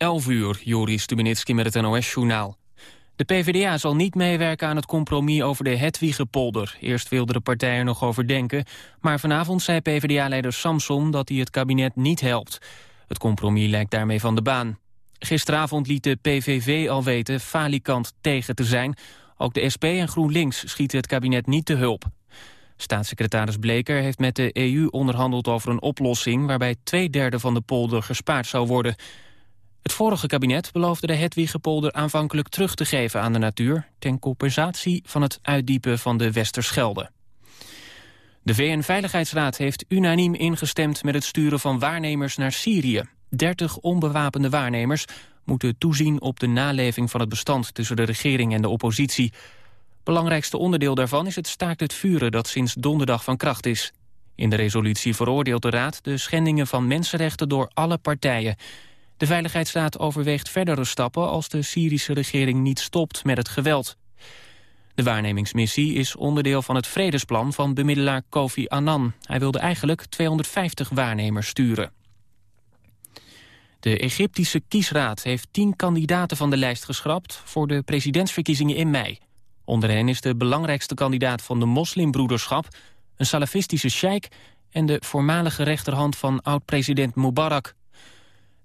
11 uur, Joris Stubenitski met het NOS-journaal. De PvdA zal niet meewerken aan het compromis over de Hedwiggepolder. Eerst wilden de partijen nog over denken, maar vanavond zei PvdA-leider Samson dat hij het kabinet niet helpt. Het compromis lijkt daarmee van de baan. Gisteravond liet de PVV al weten falikant tegen te zijn. Ook de SP en GroenLinks schieten het kabinet niet te hulp. Staatssecretaris Bleker heeft met de EU onderhandeld over een oplossing... waarbij twee derde van de polder gespaard zou worden. Het vorige kabinet beloofde de Hedwiggepolder aanvankelijk terug te geven aan de natuur... ten compensatie van het uitdiepen van de Westerschelde. De VN-veiligheidsraad heeft unaniem ingestemd met het sturen van waarnemers naar Syrië. Dertig onbewapende waarnemers moeten toezien op de naleving van het bestand tussen de regering en de oppositie. Belangrijkste onderdeel daarvan is het staakt het vuren dat sinds donderdag van kracht is. In de resolutie veroordeelt de Raad de schendingen van mensenrechten door alle partijen. De Veiligheidsraad overweegt verdere stappen als de Syrische regering niet stopt met het geweld. De waarnemingsmissie is onderdeel van het vredesplan van bemiddelaar Kofi Annan. Hij wilde eigenlijk 250 waarnemers sturen. De Egyptische kiesraad heeft tien kandidaten van de lijst geschrapt... voor de presidentsverkiezingen in mei. Onder hen is de belangrijkste kandidaat van de moslimbroederschap... een salafistische sheik en de voormalige rechterhand van oud-president Mubarak.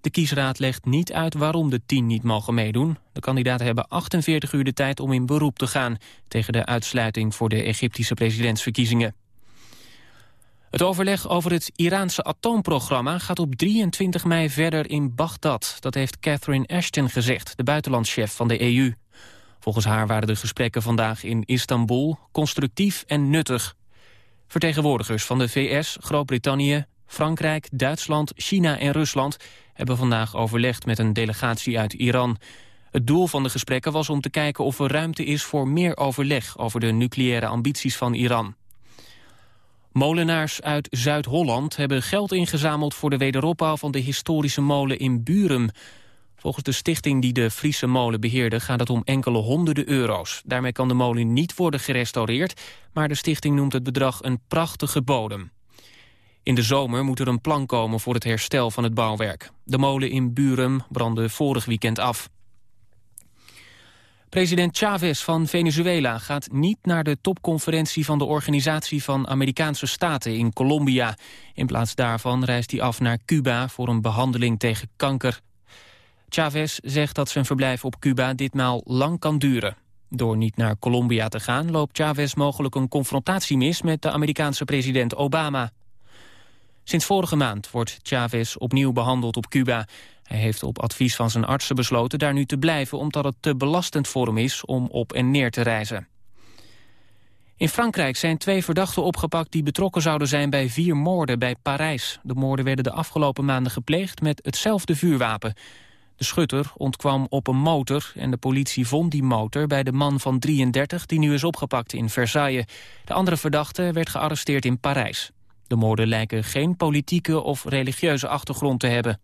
De kiesraad legt niet uit waarom de tien niet mogen meedoen. De kandidaten hebben 48 uur de tijd om in beroep te gaan... tegen de uitsluiting voor de Egyptische presidentsverkiezingen. Het overleg over het Iraanse atoomprogramma gaat op 23 mei verder in Bagdad. Dat heeft Catherine Ashton gezegd, de buitenlandschef van de EU. Volgens haar waren de gesprekken vandaag in Istanbul constructief en nuttig. Vertegenwoordigers van de VS, Groot-Brittannië, Frankrijk, Duitsland, China en Rusland... hebben vandaag overlegd met een delegatie uit Iran. Het doel van de gesprekken was om te kijken of er ruimte is voor meer overleg... over de nucleaire ambities van Iran. Molenaars uit Zuid-Holland hebben geld ingezameld... voor de wederopbouw van de historische molen in Burum. Volgens de stichting die de Friese molen beheerde... gaat het om enkele honderden euro's. Daarmee kan de molen niet worden gerestaureerd... maar de stichting noemt het bedrag een prachtige bodem. In de zomer moet er een plan komen voor het herstel van het bouwwerk. De molen in Burum brandde vorig weekend af. President Chavez van Venezuela gaat niet naar de topconferentie van de Organisatie van Amerikaanse Staten in Colombia. In plaats daarvan reist hij af naar Cuba voor een behandeling tegen kanker. Chavez zegt dat zijn verblijf op Cuba ditmaal lang kan duren. Door niet naar Colombia te gaan loopt Chavez mogelijk een confrontatie mis met de Amerikaanse president Obama. Sinds vorige maand wordt Chavez opnieuw behandeld op Cuba. Hij heeft op advies van zijn artsen besloten daar nu te blijven... omdat het te belastend voor hem is om op en neer te reizen. In Frankrijk zijn twee verdachten opgepakt die betrokken zouden zijn bij vier moorden bij Parijs. De moorden werden de afgelopen maanden gepleegd met hetzelfde vuurwapen. De schutter ontkwam op een motor en de politie vond die motor bij de man van 33 die nu is opgepakt in Versailles. De andere verdachte werd gearresteerd in Parijs. De moorden lijken geen politieke of religieuze achtergrond te hebben.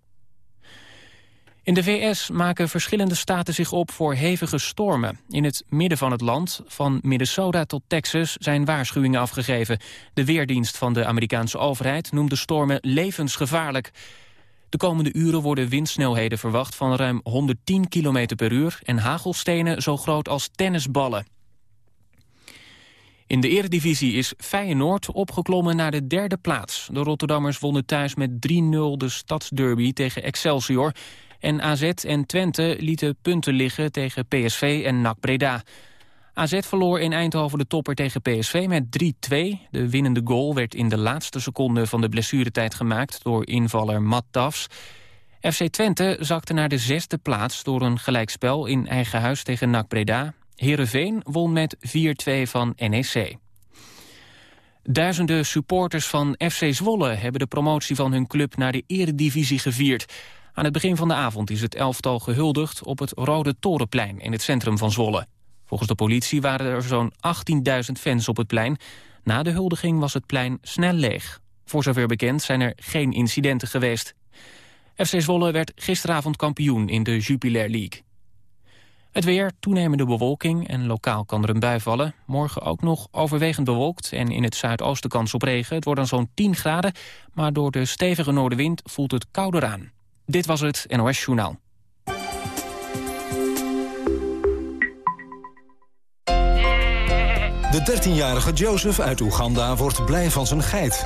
In de VS maken verschillende staten zich op voor hevige stormen. In het midden van het land, van Minnesota tot Texas, zijn waarschuwingen afgegeven. De weerdienst van de Amerikaanse overheid noemt de stormen levensgevaarlijk. De komende uren worden windsnelheden verwacht van ruim 110 km per uur... en hagelstenen zo groot als tennisballen. In de eredivisie is Feyenoord opgeklommen naar de derde plaats. De Rotterdammers wonnen thuis met 3-0 de stadsderby tegen Excelsior... En AZ en Twente lieten punten liggen tegen PSV en NAC Breda. AZ verloor in Eindhoven de topper tegen PSV met 3-2. De winnende goal werd in de laatste seconde van de blessuretijd gemaakt... door invaller Matt Tafs. FC Twente zakte naar de zesde plaats door een gelijkspel in eigen huis tegen NAC Breda. Heerenveen won met 4-2 van NEC. Duizenden supporters van FC Zwolle hebben de promotie van hun club naar de eredivisie gevierd. Aan het begin van de avond is het elftal gehuldigd op het Rode Torenplein in het centrum van Zwolle. Volgens de politie waren er zo'n 18.000 fans op het plein. Na de huldiging was het plein snel leeg. Voor zover bekend zijn er geen incidenten geweest. FC Zwolle werd gisteravond kampioen in de Jupiler League. Het weer, toenemende bewolking en lokaal kan er een bui vallen. Morgen ook nog overwegend bewolkt en in het zuidoosten kans op regen. Het wordt dan zo'n 10 graden, maar door de stevige noordenwind voelt het kouder aan. Dit was het NOS Journaal. De 13-jarige Joseph uit Oeganda wordt blij van zijn geit.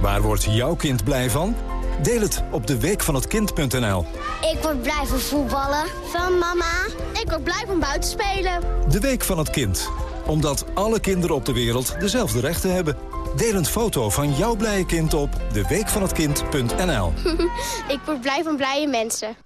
Waar wordt jouw kind blij van? Deel het op de weekvanhetkind.nl. Ik word blij van voetballen. Van mama. Ik word blij van buiten spelen. De Week van het Kind. Omdat alle kinderen op de wereld dezelfde rechten hebben. Deel een foto van jouw blije kind op deweekvanhetkind.nl. ik word blij van blije mensen.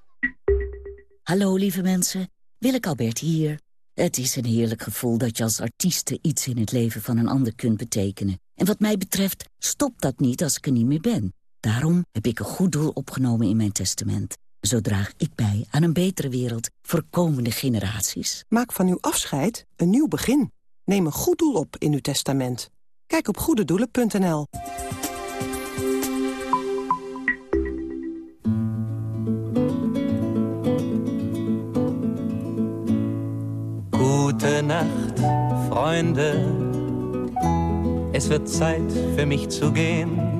Hallo lieve mensen, Willeke Albert hier. Het is een heerlijk gevoel dat je als artieste iets in het leven van een ander kunt betekenen. En wat mij betreft stopt dat niet als ik er niet meer ben. Daarom heb ik een goed doel opgenomen in mijn testament. Zo draag ik bij aan een betere wereld voor komende generaties. Maak van uw afscheid een nieuw begin. Neem een goed doel op in uw testament. Kijk op goededoelen.nl. Gute Nacht, Freunde. Es wird Zeit für mich zu gehen.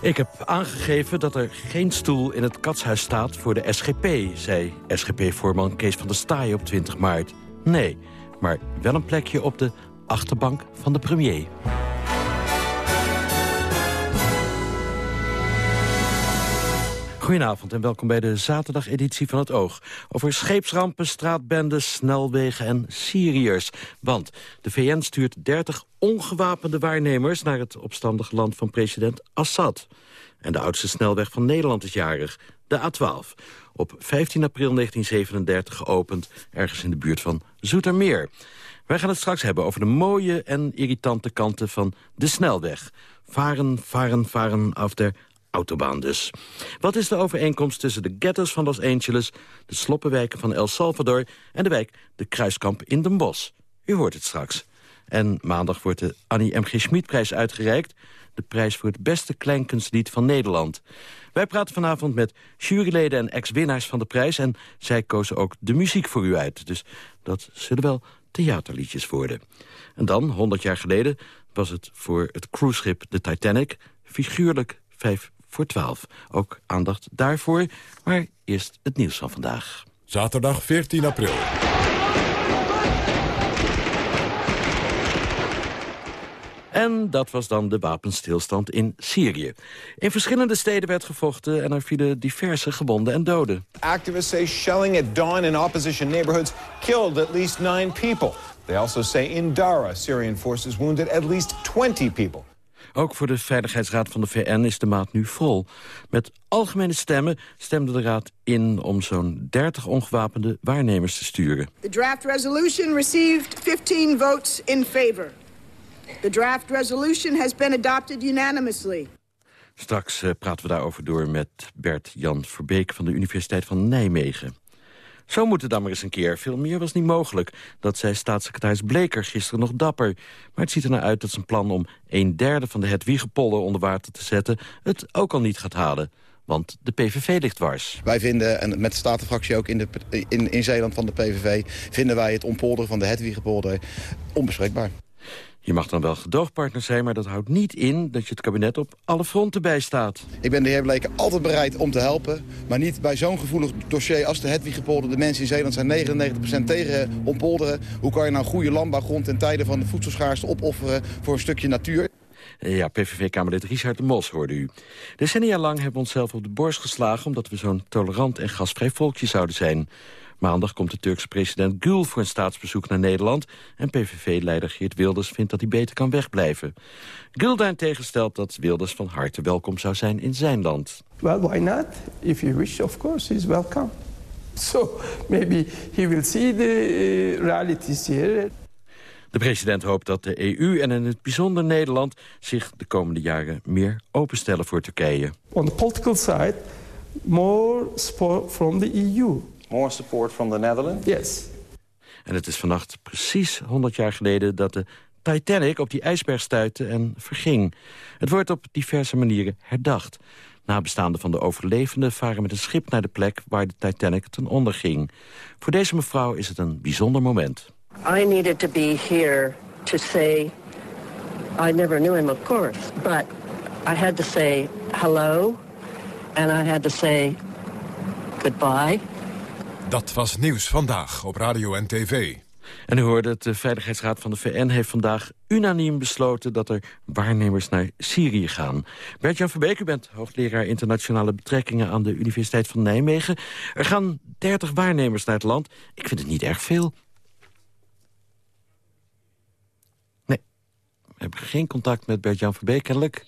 Ik heb aangegeven dat er geen stoel in het katshuis staat voor de SGP... zei SGP-voorman Kees van der Staaij op 20 maart. Nee, maar wel een plekje op de achterbank van de premier. Goedenavond en welkom bij de zaterdageditie van het Oog. Over scheepsrampen, straatbendes, snelwegen en Syriërs. Want de VN stuurt 30 ongewapende waarnemers... naar het opstandige land van president Assad. En de oudste snelweg van Nederland is jarig, de A12. Op 15 april 1937 geopend, ergens in de buurt van Zoetermeer. Wij gaan het straks hebben over de mooie en irritante kanten van de snelweg. Varen, varen, varen af der autobaan dus. Wat is de overeenkomst tussen de ghettos van Los Angeles... de sloppenwijken van El Salvador en de wijk de Kruiskamp in Den Bosch? U hoort het straks. En maandag wordt de Annie M.G. Schmid-prijs uitgereikt... de prijs voor het beste kleinkunstlied van Nederland. Wij praten vanavond met juryleden en ex-winnaars van de prijs... en zij kozen ook de muziek voor u uit. Dus dat zullen wel theaterliedjes worden. En dan, 100 jaar geleden, was het voor het cruiseschip de Titanic... figuurlijk vijf voor 12. Ook aandacht daarvoor, maar eerst het nieuws van vandaag. Zaterdag 14 april. En dat was dan de wapenstilstand in Syrië. In verschillende steden werd gevochten en er vielen diverse gewonden en doden. Activists say shelling at dawn in opposition neighborhoods killed at least nine people. They also say in Dara, Syrian forces wounded at least 20 people. Ook voor de Veiligheidsraad van de VN is de maat nu vol. Met algemene stemmen stemde de raad in om zo'n 30 ongewapende waarnemers te sturen. The draft resolution received 15 votes in favor. The draft resolution has been adopted unanimously. Straks uh, praten we daarover door met Bert-Jan Verbeek van de Universiteit van Nijmegen. Zo moet het dan maar eens een keer. Veel meer was niet mogelijk. Dat zei staatssecretaris Bleker gisteren nog dapper. Maar het ziet er naar uit dat zijn plan om een derde van de Hedwiegepolder onder water te zetten... het ook al niet gaat halen. Want de PVV ligt dwars. Wij vinden, en met de statenfractie ook in, in Zeeland van de PVV... vinden wij het ontpolderen van de Hedwiegepolder onbespreekbaar. Je mag dan wel gedoogpartner zijn, maar dat houdt niet in... dat je het kabinet op alle fronten bijstaat. Ik ben de heer Bleken altijd bereid om te helpen... maar niet bij zo'n gevoelig dossier als de Hedwiggepolder. De mensen in Zeeland zijn 99% tegen ontpolderen. Hoe kan je nou goede landbouwgrond in tijden van de voedselschaarste opofferen... voor een stukje natuur? Ja, PVV-kamerlid Richard de Mos hoorde u. Decennia lang hebben we onszelf op de borst geslagen... omdat we zo'n tolerant en gastvrij volkje zouden zijn. Maandag komt de Turkse president Gül voor een staatsbezoek naar Nederland... en PVV-leider Geert Wilders vindt dat hij beter kan wegblijven. Gül daarentegen stelt dat Wilders van harte welkom zou zijn in zijn land. Well, why not? If you wish, of course, he's welcome. So maybe he will see the uh, realities here. De president hoopt dat de EU en in het bijzonder Nederland... zich de komende jaren meer openstellen voor Turkije. On the political side, more support from the EU. More support from the Netherlands? Yes. En het is vannacht precies 100 jaar geleden dat de Titanic op die ijsberg stuitte en verging. Het wordt op diverse manieren herdacht. Nabestaanden van de overlevenden varen met een schip naar de plek... waar de Titanic ten onder ging. Voor deze mevrouw is het een bijzonder moment. I needed to be here to say... I never knew him, of course, but I had to say hello... and I had to say goodbye. Dat was Nieuws Vandaag op Radio en TV. En u hoorde het, de Veiligheidsraad van de VN heeft vandaag unaniem besloten... dat er waarnemers naar Syrië gaan. Bert-Jan Verbeek, u bent hoogleraar internationale betrekkingen... aan de Universiteit van Nijmegen. Er gaan 30 waarnemers naar het land. Ik vind het niet erg veel. Hebben geen contact met Bert-Jan Verbeek, kennelijk.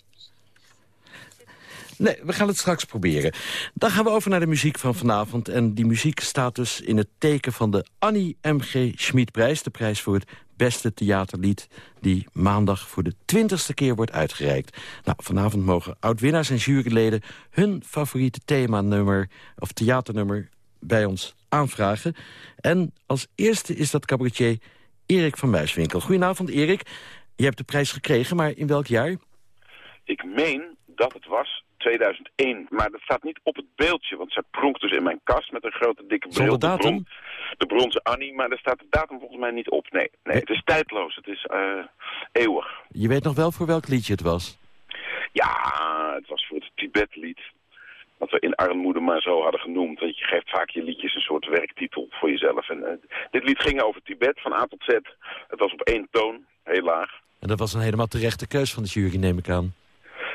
Nee, we gaan het straks proberen. Dan gaan we over naar de muziek van vanavond. En die muziek staat dus in het teken van de Annie M.G. Schmidprijs. De prijs voor het beste theaterlied die maandag voor de twintigste keer wordt uitgereikt. Nou, vanavond mogen oud-winnaars en juryleden hun favoriete themanummer of theaternummer bij ons aanvragen. En als eerste is dat cabaretier Erik van Muiswinkel. Goedenavond Erik. Je hebt de prijs gekregen, maar in welk jaar? Ik meen dat het was 2001. Maar dat staat niet op het beeldje, want zij pronkt dus in mijn kast met een grote dikke bril. Zonder datum? De, bron, de bronzen Annie, maar daar staat de datum volgens mij niet op. Nee, nee het is tijdloos, het is uh, eeuwig. Je weet nog wel voor welk liedje het was? Ja, het was voor het Tibetlied. Wat we in armoede maar zo hadden genoemd. Want je geeft vaak je liedjes een soort werktitel voor jezelf. En, uh, dit lied ging over Tibet, van A tot Z. Het was op één toon, heel laag. En dat was een helemaal terechte keus van de jury, neem ik aan.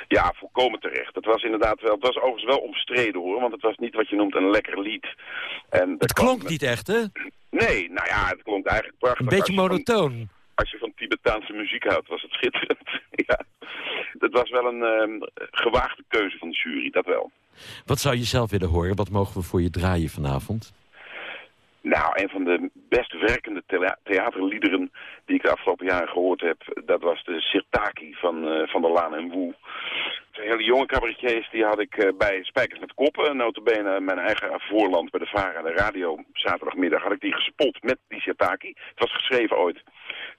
Ja, volkomen terecht. Het was inderdaad wel, het was overigens wel omstreden hoor, want het was niet wat je noemt een lekker lied. En het klonk niet echt, hè? Nee, nou ja, het klonk eigenlijk prachtig. Een beetje monotoon. Van, als je van Tibetaanse muziek houdt, was het schitterend. ja. Het was wel een uh, gewaagde keuze van de jury, dat wel. Wat zou je zelf willen horen? Wat mogen we voor je draaien vanavond? Nou, een van de best werkende theaterliederen die ik de afgelopen jaren gehoord heb, dat was de Sirtaki van, uh, van der Laan en Woe. De hele jonge cabaretiers die had ik uh, bij Spijkers met Koppen, notabene mijn eigen voorland bij de VARA, de radio, zaterdagmiddag had ik die gespot met die Sirtaki. Het was geschreven ooit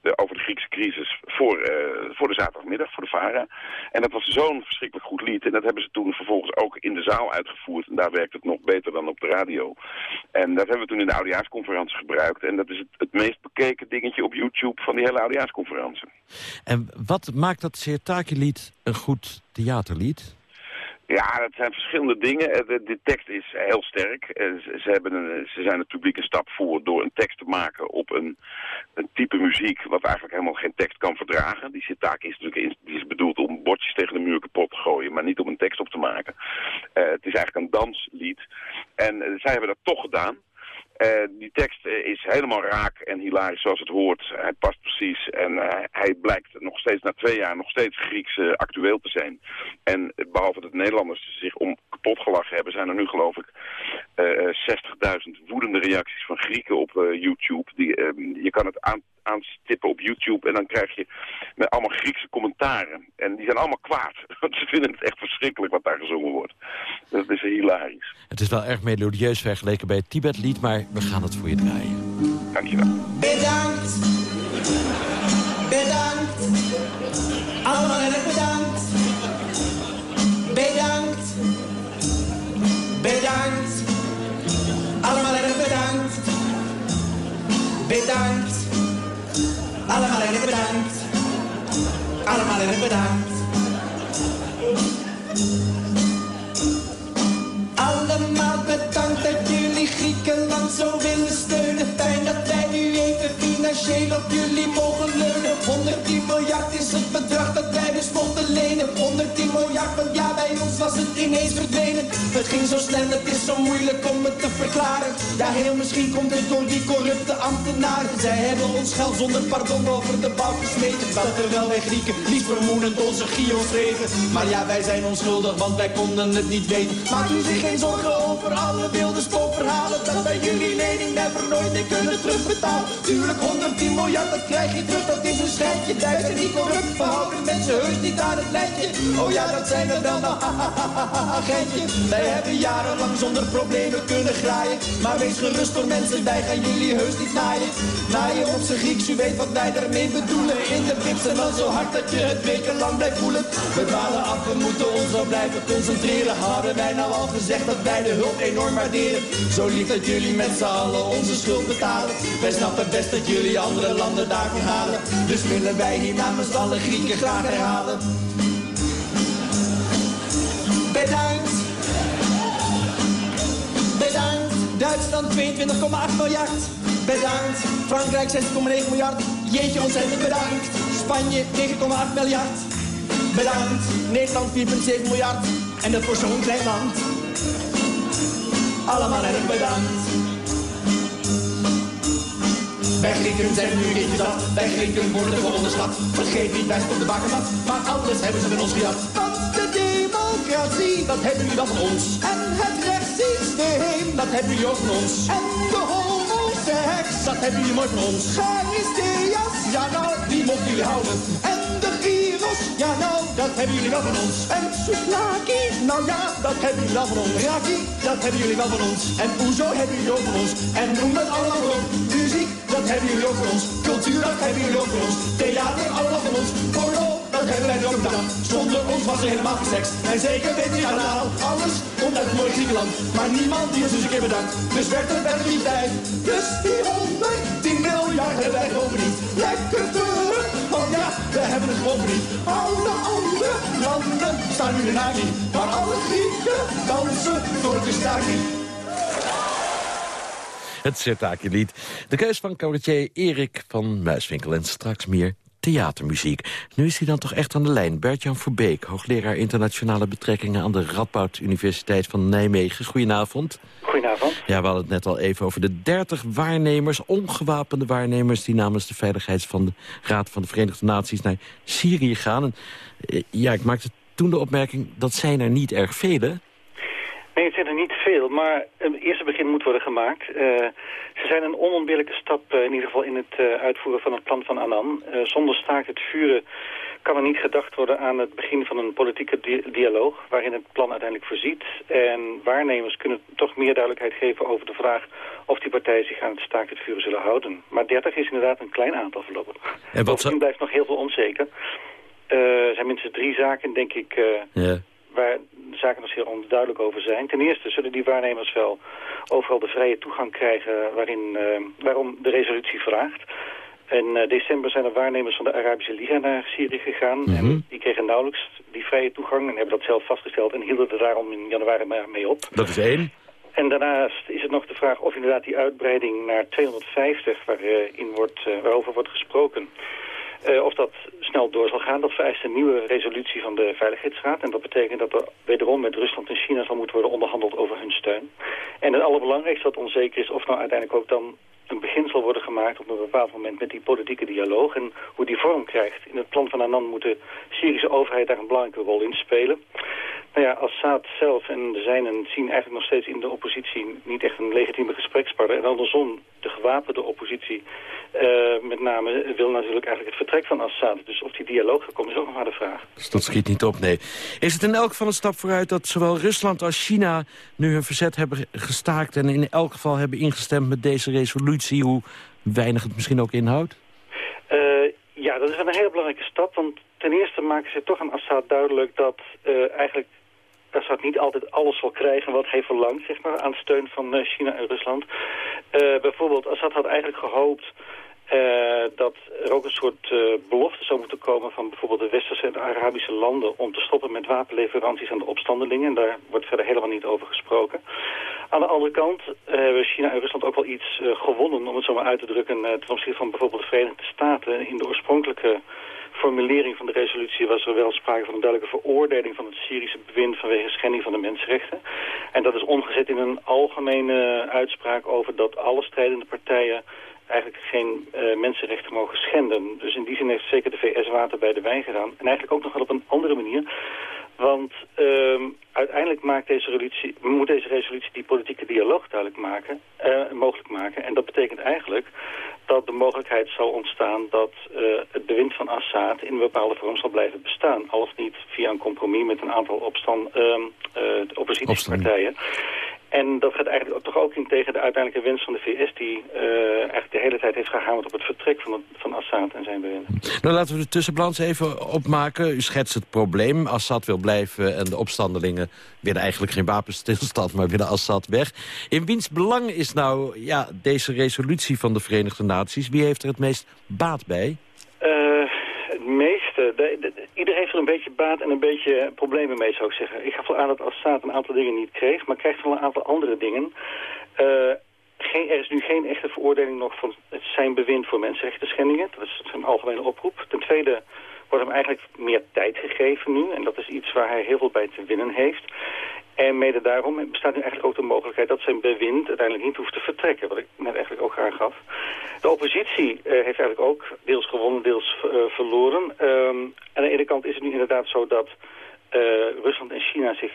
de, over de Griekse crisis voor, uh, voor de zaterdagmiddag, voor de VARA. En dat was zo'n verschrikkelijk goed lied. En dat hebben ze toen vervolgens ook in de zaal uitgevoerd. En daar werkt het nog beter dan op de radio. En dat hebben we toen in de oudejaarsconferentie gebruikt. En dat is het, het meest bekeken dingetje op YouTube van die hele oudejaarsconferentie. En wat maakt dat Sirtaki-lied een goed theaterlied? Ja, dat zijn verschillende dingen. Eh, de, de tekst is heel sterk. Eh, ze, hebben een, ze zijn het publiek een stap voor door een tekst te maken op een, een type muziek wat eigenlijk helemaal geen tekst kan verdragen. Die sitaki is natuurlijk die is bedoeld om bordjes tegen de muur kapot te gooien, maar niet om een tekst op te maken. Uh, het is eigenlijk een danslied. En zij hebben dat toch gedaan. Uh, die tekst is helemaal raak en hilarisch zoals het hoort. Hij past precies en uh, hij blijkt nog steeds na twee jaar nog steeds Grieks actueel te zijn. En behalve dat de Nederlanders zich om kapot gelachen hebben, zijn er nu geloof ik 60.000 woedende reacties van Grieken op YouTube. Die, je kan het aan aanstippen op YouTube en dan krijg je met allemaal Griekse commentaren. En die zijn allemaal kwaad, want ze vinden het echt verschrikkelijk wat daar gezongen wordt. Dat is hilarisch. Het is wel erg melodieus vergeleken bij het Tibet-lied, maar we gaan het voor je draaien. Dankjewel. Bedankt. Bedankt. Allemaal erg bedankt. Allemaal bedankt dat jullie Griekenland zo willen steunen. Fijn dat wij nu even financieel op jullie mogen leunen. 110 miljard is het bedrag dat wij dus mochten lenen. 110 miljard, want ja, bij ons was het ineens verdwenen. Het ging zo snel, het is zo moeilijk om het te verklaren. Ja, heel misschien komt het door die corrupte ambtenaren. Zij hebben ons geld zonder pardon over de bouw gesmeten. Terwijl wij Grieken niet vermoedend onze gio's regen. Maar ja, wij zijn onschuldig, want wij konden het niet weten. Maak u zich geen zorgen over alle wilde spookverhalen. Dat bij jullie lening never niet kunnen terugbetalen. Tuurlijk 110 miljard, dat krijg je terug, dat is een schijntje. Duits en niet corrupt, verhouden mensen heus niet aan het lijntje. Oh ja, dat zijn er wel, nou geintje. Wij hebben jarenlang zonder problemen kunnen graaien. Maar wees gerust door mensen, wij gaan jullie heus niet naaien. Naaien op zijn Grieks, u weet wat wij daarmee bedoelen. In de pips en dan zo hard dat je het wekenlang blijft voelen. We dwalen af, we moeten ons wel blijven concentreren. Hadden wij nou al gezegd dat wij de hulp enorm waarderen. Zo lief dat jullie met z'n allen onze schuld Wij snappen best dat jullie andere landen daarvan halen. Dus willen wij hier namens alle Grieken graag herhalen. Bedankt. Bedankt. Duitsland 22,8 miljard. Bedankt. Frankrijk 6,9 miljard. Jeetje ontzettend bedankt. Spanje 9,8 miljard. Bedankt. Nederland 4,7 miljard. En dat voor zo'n klein land. Allemaal erg bedankt. Wij Grieken zijn nu ritjes af, wij Grieken worden we onderschat. Vergeet niet, wij op de bakkenmat, maar alles hebben ze van ons gejat. Want de democratie, dat hebben jullie dan van ons. En het rechtssysteem, dat hebben jullie ook van ons. En de homoseks, dat hebben jullie mooi van ons. Charisteas, ja nou, die mochten jullie houden. De ja nou, dat hebben jullie wel van ons. En souvlaki, nou ja, dat hebben jullie wel van ons. Raki, dat hebben jullie wel van ons. En Oezo hebben jullie ook van ons. En noem het allemaal. Muziek, dat hebben jullie ook van ons. Cultuur, dat hebben jullie ook van ons. Theater, allemaal van ons. Porno, dat hebben wij ook gedaan. Zonder ons was er helemaal geen seks. En zeker weet je kanaal. Alles komt uit het mooie Griekenland. Maar niemand die ons eens een keer bedankt. Dus werd er verder niet bij. Dus die 110 miljard hebben wij gewoon niet. Lekker terug. Want ja, we hebben het gewoon niet. Alle andere landen staan nu de niet. Maar alle Grieken dansen door de staking. Het Sirtaki-lied. De keus van cabaretier Erik van Muiswinkel. En straks meer theatermuziek. Nu is hij dan toch echt aan de lijn. Bert-Jan Verbeek, hoogleraar internationale betrekkingen... aan de Radboud Universiteit van Nijmegen. Goedenavond. Goedenavond. Ja, we hadden het net al even over de 30 waarnemers, ongewapende waarnemers... die namens de Veiligheids van de Raad van de Verenigde Naties naar Syrië gaan. En, eh, ja, ik maakte toen de opmerking, dat zijn er niet erg vele. Nee, het zijn er niet veel, maar een eerste begin moet worden gemaakt. Eh, ze zijn een onontbeerlijke stap, eh, in ieder geval in het eh, uitvoeren van het plan van Annan. zonder staakt het vuren kan er niet gedacht worden aan het begin van een politieke di dialoog... waarin het plan uiteindelijk voorziet. En waarnemers kunnen toch meer duidelijkheid geven over de vraag... of die partijen zich aan het staakt het vuren zullen houden. Maar 30 is inderdaad een klein aantal voorlopig. En wat zou... blijft nog heel veel onzeker. Er zijn minstens drie zaken, denk ik... ja waar de zaken dus heel onduidelijk over zijn. Ten eerste zullen die waarnemers wel overal de vrije toegang krijgen waarin, uh, waarom de resolutie vraagt. In uh, december zijn er waarnemers van de Arabische Liga naar Syrië gegaan. En Mhm. die kregen nauwelijks die vrije toegang en hebben dat zelf vastgesteld en hielden er daarom in januari maar mee op. Dat is één. En daarnaast is het nog de vraag of inderdaad die uitbreiding naar 250, waarin wordt, uh, waarover wordt gesproken, uh, of dat snel door zal gaan. Dat vereist een nieuwe resolutie van de Veiligheidsraad. En dat betekent dat er wederom met Rusland en China zal moeten worden onderhandeld over hun steun. En het allerbelangrijkste wat onzeker is of nou uiteindelijk ook dan een begin zal worden gemaakt op een bepaald moment met die politieke dialoog en hoe die vorm krijgt. In het plan van Annan moet de Syrische overheid daar een belangrijke rol in spelen. Nou ja, Assad zelf en de zijnen zien eigenlijk nog steeds in de oppositie niet echt een legitieme gesprekspartner. En andersom, de gewapende oppositie uh, met name wil natuurlijk eigenlijk het vertrek van Assad. Dus of die dialoog gaat komen is ook nog maar de vraag. Dus dat schiet niet op, nee. Is het in elk geval een stap vooruit dat zowel Rusland als China nu hun verzet hebben gestaakt... en in elk geval hebben ingestemd met deze resolutie, hoe weinig het misschien ook inhoudt? Uh, ja, dat is een hele belangrijke stap, want ten eerste maken ze toch aan Assad duidelijk dat uh, eigenlijk Assad niet altijd alles zal krijgen wat hij verlangt, zeg maar, aan steun van uh, China en Rusland. Uh, bijvoorbeeld, Assad had eigenlijk gehoopt uh, dat er ook een soort belofte zou moeten komen van bijvoorbeeld de westerse en Arabische landen om te stoppen met wapenleveranties aan de opstandelingen. En daar wordt verder helemaal niet over gesproken. Aan de andere kant hebben China en Rusland ook wel iets gewonnen, om het zo maar uit te drukken, ten opzichte van bijvoorbeeld de Verenigde Staten in de oorspronkelijke formulering van de resolutie was er wel sprake van een duidelijke veroordeling van het Syrische bewind vanwege schending van de mensenrechten. En dat is omgezet in een algemene uitspraak over dat alle strijdende partijen eigenlijk geen uh, mensenrechten mogen schenden. Dus in die zin heeft zeker de VS water bij de wijn gedaan. En eigenlijk ook nog wel op een andere manier. Want ehm, uiteindelijk maakt deze resolutie, moet deze resolutie die politieke dialoog duidelijk maken, uh, mogelijk maken. En dat betekent eigenlijk dat de mogelijkheid zal ontstaan dat uh, het bewind van Assad in een bepaalde vorm zal blijven bestaan. Als niet via een compromis met een aantal opstand, uh, oppositiepartijen. En dat gaat eigenlijk toch ook in tegen de uiteindelijke wens van de VS... die uh, eigenlijk de hele tijd heeft gehamerd op het vertrek van, van Assad en zijn bewind. Nou, laten we de tussenbalans even opmaken. U schetst het probleem. Assad wil blijven en de opstandelingen willen eigenlijk geen wapenstilstand... maar willen Assad weg. In wiens belang is nou ja, deze resolutie van de Verenigde Naties? Wie heeft er het meest baat bij? Uh, het meeste. De, iedereen heeft er een beetje baat en een beetje problemen mee, zou ik zeggen. Ik gaf al aan dat Assad een aantal dingen niet kreeg, maar krijgt wel een aantal andere dingen. Uh, geen, er is nu geen echte veroordeling nog van zijn bewind voor mensenrechten schendingen. Dat is zijn algemene oproep. Ten tweede wordt hem eigenlijk meer tijd gegeven nu. En dat is iets waar hij heel veel bij te winnen heeft. En mede daarom bestaat nu eigenlijk ook de mogelijkheid dat zijn bewind uiteindelijk niet hoeft te vertrekken. Wat ik net eigenlijk ook graag gaf. De oppositie uh, heeft eigenlijk ook deels gewonnen, deels uh, verloren. Um, aan de ene kant is het nu inderdaad zo dat uh, Rusland en China zich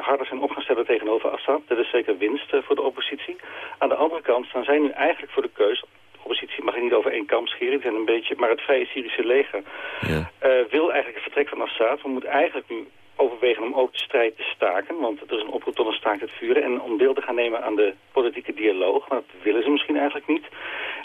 harder zijn op gaan stellen tegenover Assad. Dat is zeker winst voor de oppositie. Aan de andere kant staan zij nu eigenlijk voor de keuze de oppositie mag je niet over één kam scheren. Die zijn een beetje, maar het Vrije Syrische leger ja. uh, wil eigenlijk het vertrek van Assad. We moeten eigenlijk nu overwegen om ook de strijd te staken. Want er is een oproep tot een staakt het vuren. En om deel te gaan nemen aan de politieke dialoog. Maar dat willen ze misschien eigenlijk niet.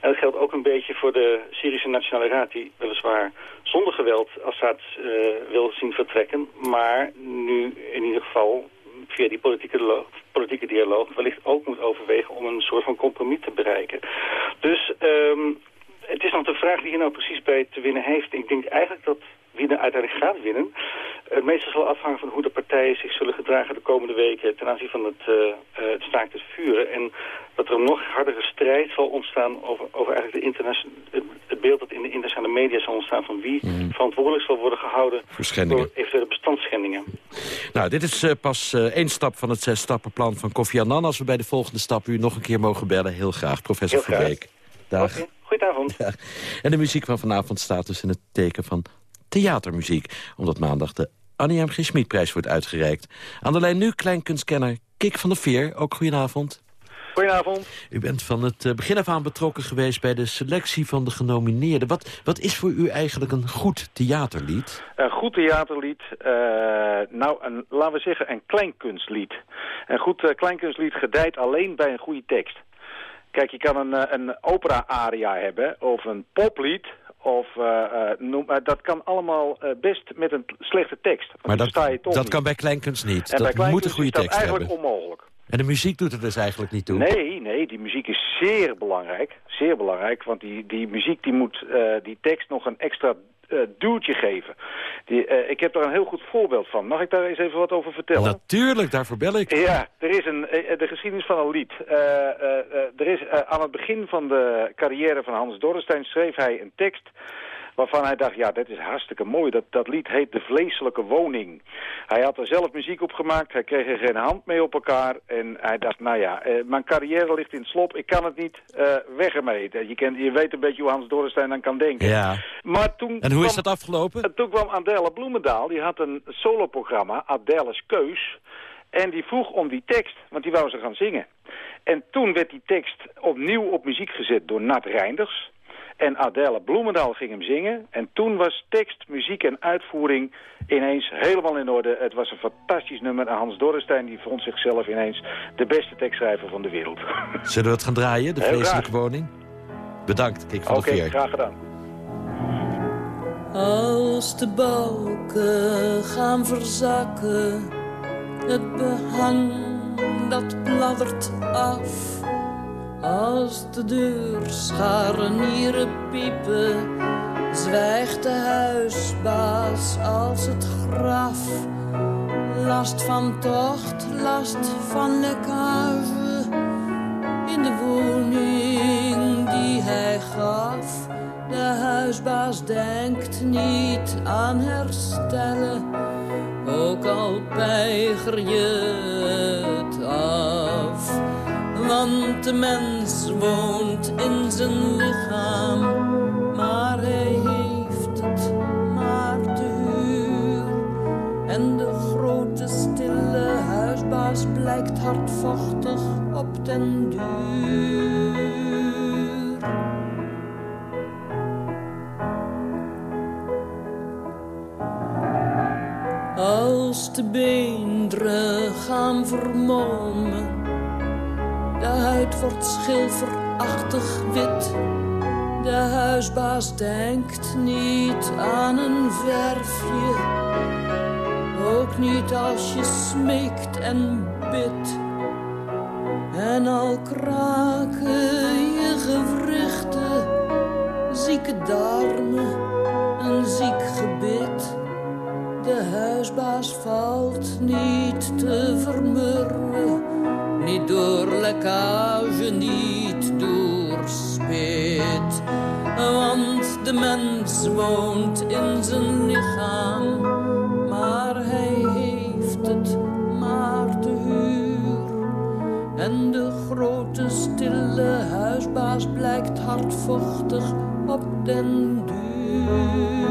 En dat geldt ook een beetje voor de Syrische Nationale Raad. Die weliswaar zonder geweld Assad uh, wil zien vertrekken. Maar nu in ieder geval via die politieke dialoog, politieke dialoog wellicht ook moet overwegen om een soort van compromis te bereiken. Dus um, het is nog de vraag die hier nou precies bij te winnen heeft. Ik denk eigenlijk dat wie er uiteindelijk gaat winnen. Het meeste zal afhangen van hoe de partijen zich zullen gedragen de komende weken ten aanzien van het, uh, het staakt het vuren. En dat er een nog hardere strijd zal ontstaan over, over eigenlijk de internationale, het beeld dat in de internationale media zal ontstaan van wie mm. verantwoordelijk zal worden gehouden voor eventuele bestandsschendingen. Nou, dit is uh, pas uh, één stap van het zes-stappenplan van Kofi Annan. Als we bij de volgende stap u nog een keer mogen bellen, heel graag. Professor Verbeek. Dag. Okay. Goedenavond. En de muziek van vanavond staat dus in het teken van theatermuziek. Omdat maandag de Annie M. G. Schmidprijs wordt uitgereikt. Aan de lijn nu kleinkunstkenner Kik van der Veer. Ook goedenavond. Goedenavond. U bent van het begin af aan betrokken geweest bij de selectie van de genomineerden. Wat, wat is voor u eigenlijk een goed theaterlied? Een goed theaterlied, uh, nou, een, laten we zeggen een kleinkunstlied. Een goed uh, kleinkunstlied gedijt alleen bij een goede tekst. Kijk, je kan een, een opera-aria hebben of een poplied of uh, noem, uh, dat kan allemaal uh, best met een slechte tekst. Maar dat, sta je toch dat niet. kan bij kleinkunst niet. En dat bij moet een goede is dat tekst eigenlijk hebben. onmogelijk. En de muziek doet er dus eigenlijk niet toe? Nee, nee, die muziek is zeer belangrijk. Zeer belangrijk, want die, die muziek die moet die tekst nog een extra uh, duwtje geven. Die, uh, ik heb daar een heel goed voorbeeld van. Mag ik daar eens even wat over vertellen? Natuurlijk, daarvoor bel ik. Ja, er is een, uh, de geschiedenis van een lied. er is, aan het begin van de carrière van Hans Dorrestein schreef hij een tekst waarvan hij dacht, ja, dat is hartstikke mooi. Dat, dat lied heet De Vleeselijke Woning. Hij had er zelf muziek op gemaakt, hij kreeg er geen hand mee op elkaar. En hij dacht, nou ja, eh, mijn carrière ligt in het slop, ik kan het niet uh, weg ermee. Je, kent, je weet een beetje hoe Hans Dorrestein dan kan denken. Ja. Maar toen en hoe kwam, is dat afgelopen? Toen kwam Adele Bloemendaal, die had een soloprogramma, Adele's Keus... En die vroeg om die tekst, want die wou ze gaan zingen. En toen werd die tekst opnieuw op muziek gezet door Nat Reinders. En Adele Bloemendaal ging hem zingen. En toen was tekst, muziek en uitvoering ineens helemaal in orde. Het was een fantastisch nummer. En Hans Dorrestein die vond zichzelf ineens de beste tekstschrijver van de wereld. Zullen we het gaan draaien, de vreselijke woning? Bedankt, Kik van Oké, der Veer. graag gedaan. Als de balken gaan verzakken, het behang dat bladdert af. Als de deur scharnieren piepen, zwijgt de huisbaas als het graf. Last van tocht, last van lekkage, in de woning die hij gaf. De huisbaas denkt niet aan herstellen, ook al peiger je de mens woont in zijn lichaam, maar hij heeft het maar te huur. En de grote stille huisbaas blijkt hardvochtig op den duur. Als de beenderen gaan vermomen, de wordt schilferachtig wit. De huisbaas denkt niet aan een verfje, ook niet als je smeekt en bidt. En al kraken je gewrichten, zieke darmen, een ziek gebit. De huisbaas valt niet te vermurwen, niet door lekkage, niet door spit. Want de mens woont in zijn lichaam, maar hij heeft het maar te huur. En de grote stille huisbaas blijkt hardvochtig op den duur.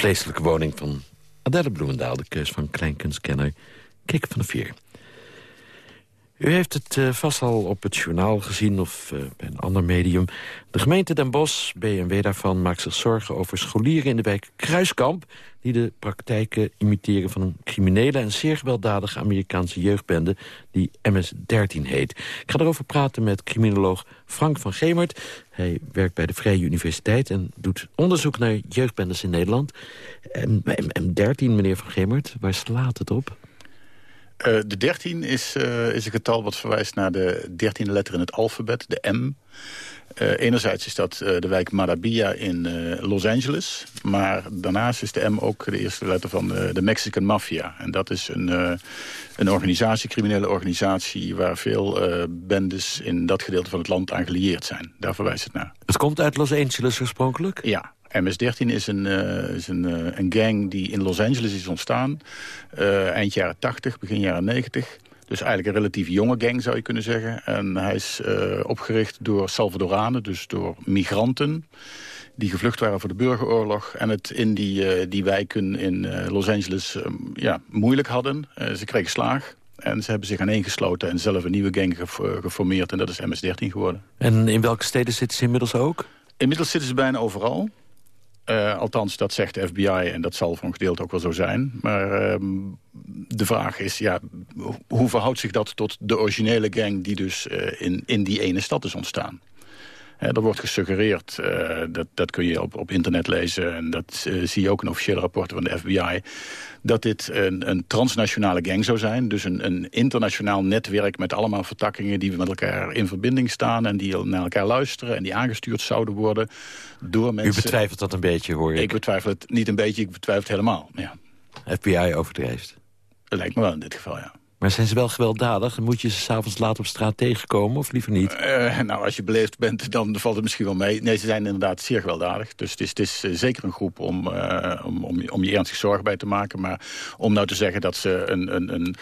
Vleeselijke woning van Adelle Bloemendaal, de keus van kleinkunstkenner Kik van de Vier. U heeft het uh, vast al op het journaal gezien of uh, bij een ander medium. De gemeente Den Bosch, BMW daarvan, maakt zich zorgen over scholieren in de wijk Kruiskamp... die de praktijken imiteren van een criminele en zeer gewelddadige Amerikaanse jeugdbende... die MS-13 heet. Ik ga erover praten met criminoloog Frank van Gemert. Hij werkt bij de Vrije Universiteit en doet onderzoek naar jeugdbendes in Nederland. M13, meneer van Gemert, waar slaat het op? Uh, de 13 is, uh, is een getal wat verwijst naar de dertiende letter in het alfabet, de M. Uh, enerzijds is dat de wijk Marabia in Los Angeles. Maar daarnaast is de M ook de eerste letter van de, de Mexican Mafia. En dat is een, een organisatie, criminele organisatie... waar veel bendes in dat gedeelte van het land aan gelieerd zijn. Daar verwijst het naar. Het komt uit Los Angeles oorspronkelijk? Ja, MS-13 is, een, uh, is een, uh, een gang die in Los Angeles is ontstaan. Uh, eind jaren 80, begin jaren 90. Dus eigenlijk een relatief jonge gang zou je kunnen zeggen. En hij is opgericht door Salvadoranen, dus door migranten die gevlucht waren voor de burgeroorlog... en het in die, die wijken in Los Angeles ja, moeilijk hadden. ze kregen slaag. En ze hebben zich aaneengesloten en zelf een nieuwe gang geformeerd. En dat is MS-13 geworden. En in welke steden zitten ze inmiddels ook? Inmiddels zitten ze bijna overal. Uh, althans, dat zegt de FBI en dat zal voor een gedeelte ook wel zo zijn. Maar uh, de vraag is, ja, hoe verhoudt zich dat tot de originele gang... die dus uh, in, in die ene stad is ontstaan? Er wordt gesuggereerd, uh, dat, dat kun je op, op internet lezen... en dat uh, zie je ook in officiële rapporten van de FBI... dat dit een, een transnationale gang zou zijn. Dus een, een internationaal netwerk met allemaal vertakkingen... die met elkaar in verbinding staan en die naar elkaar luisteren... en die aangestuurd zouden worden door mensen... U betwijfelt dat een beetje, hoor ik. Ik betwijfel het niet een beetje, ik betwijfel het helemaal, ja. FBI overdrijft. Dat lijkt me wel in dit geval, ja. Maar zijn ze wel gewelddadig? Moet je ze s'avonds laat op straat tegenkomen of liever niet? Uh, nou, als je beleefd bent, dan valt het misschien wel mee. Nee, ze zijn inderdaad zeer gewelddadig. Dus het is, het is uh, zeker een groep om, om, om, om je ernstig zorgen bij te maken. Maar om nou te zeggen dat ze een... een, een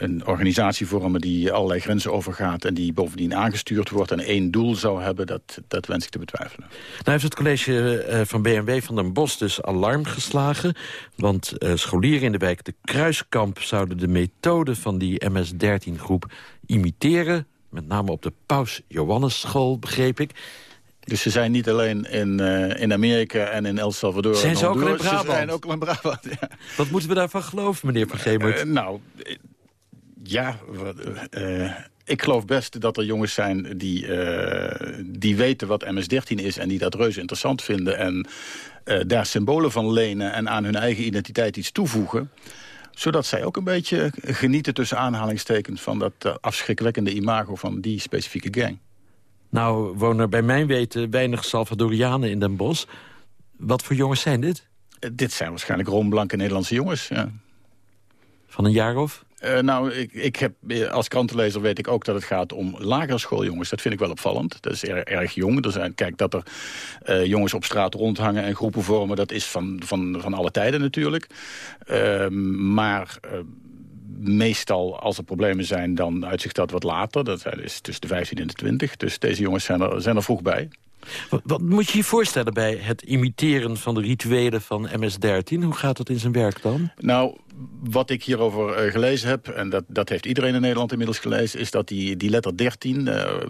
een organisatie vormen die allerlei grenzen overgaat... en die bovendien aangestuurd wordt en één doel zou hebben... dat, dat wens ik te betwijfelen. Nou heeft het college uh, van BMW van den Bosch dus alarm geslagen. Want uh, scholieren in de wijk de Kruiskamp zouden de methode van die MS-13-groep imiteren. Met name op de Paus Johannes school, begreep ik. Dus ze zijn niet alleen in, uh, in Amerika en in El Salvador. Zijn ze ook al in Brabant? Ze zijn ook al in Brabant, ja. Wat moeten we daarvan geloven, meneer Van Gemert? nou ja, uh, ik geloof best dat er jongens zijn die, uh, die weten wat MS-13 is... en die dat reuze interessant vinden en uh, daar symbolen van lenen... en aan hun eigen identiteit iets toevoegen zodat zij ook een beetje genieten tussen aanhalingstekens... van dat afschrikwekkende imago van die specifieke gang. Nou wonen er bij mijn weten weinig Salvadorianen in Den Bosch. Wat voor jongens zijn dit? dit zijn waarschijnlijk roomblanke Nederlandse jongens, ja. Van een jaar of? Uh, nou, ik, ik heb, als krantenlezer weet ik ook dat het gaat om lagere schooljongens. Dat vind ik wel opvallend. Dat is er, erg jong. Er zijn, kijk, dat er uh, jongens op straat rondhangen en groepen vormen... dat is van, van, van alle tijden natuurlijk. Uh, maar meestal, als er problemen zijn, dan uitzicht dat wat later. Dat is tussen de 15 en de 20. Dus deze jongens zijn er, zijn er vroeg bij. Wat, wat, moet je je voorstellen bij het imiteren van de rituelen van MS-13? Hoe gaat dat in zijn werk dan? Nou, wat ik hierover uh, gelezen heb, en dat, dat heeft iedereen in Nederland inmiddels gelezen... is dat die, die letter 13, uh,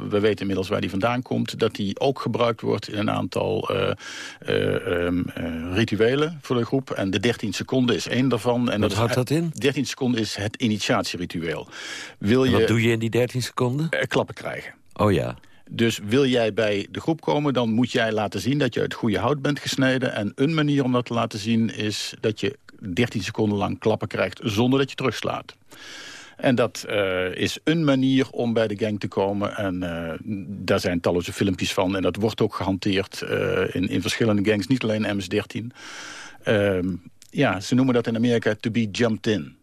we weten inmiddels waar die vandaan komt... dat die ook gebruikt wordt in een aantal uh, um, rituelen voor de groep. En de 13 seconden is één daarvan. En wat houdt dat in? 13 seconden is het initiatieritueel. Wil en wat je, doe je in die 13 seconden? klappen krijgen. Oh ja. Dus wil jij bij de groep komen, dan moet jij laten zien dat je uit goede hout bent gesneden. En een manier om dat te laten zien is dat je 13 seconden lang klappen krijgt zonder dat je terugslaat. En dat uh, is een manier om bij de gang te komen. En uh, daar zijn talloze filmpjes van. En dat wordt ook gehanteerd uh, in, in verschillende gangs. Niet alleen MS-13. Ehm, ja, ze noemen dat in Amerika to be jumped in.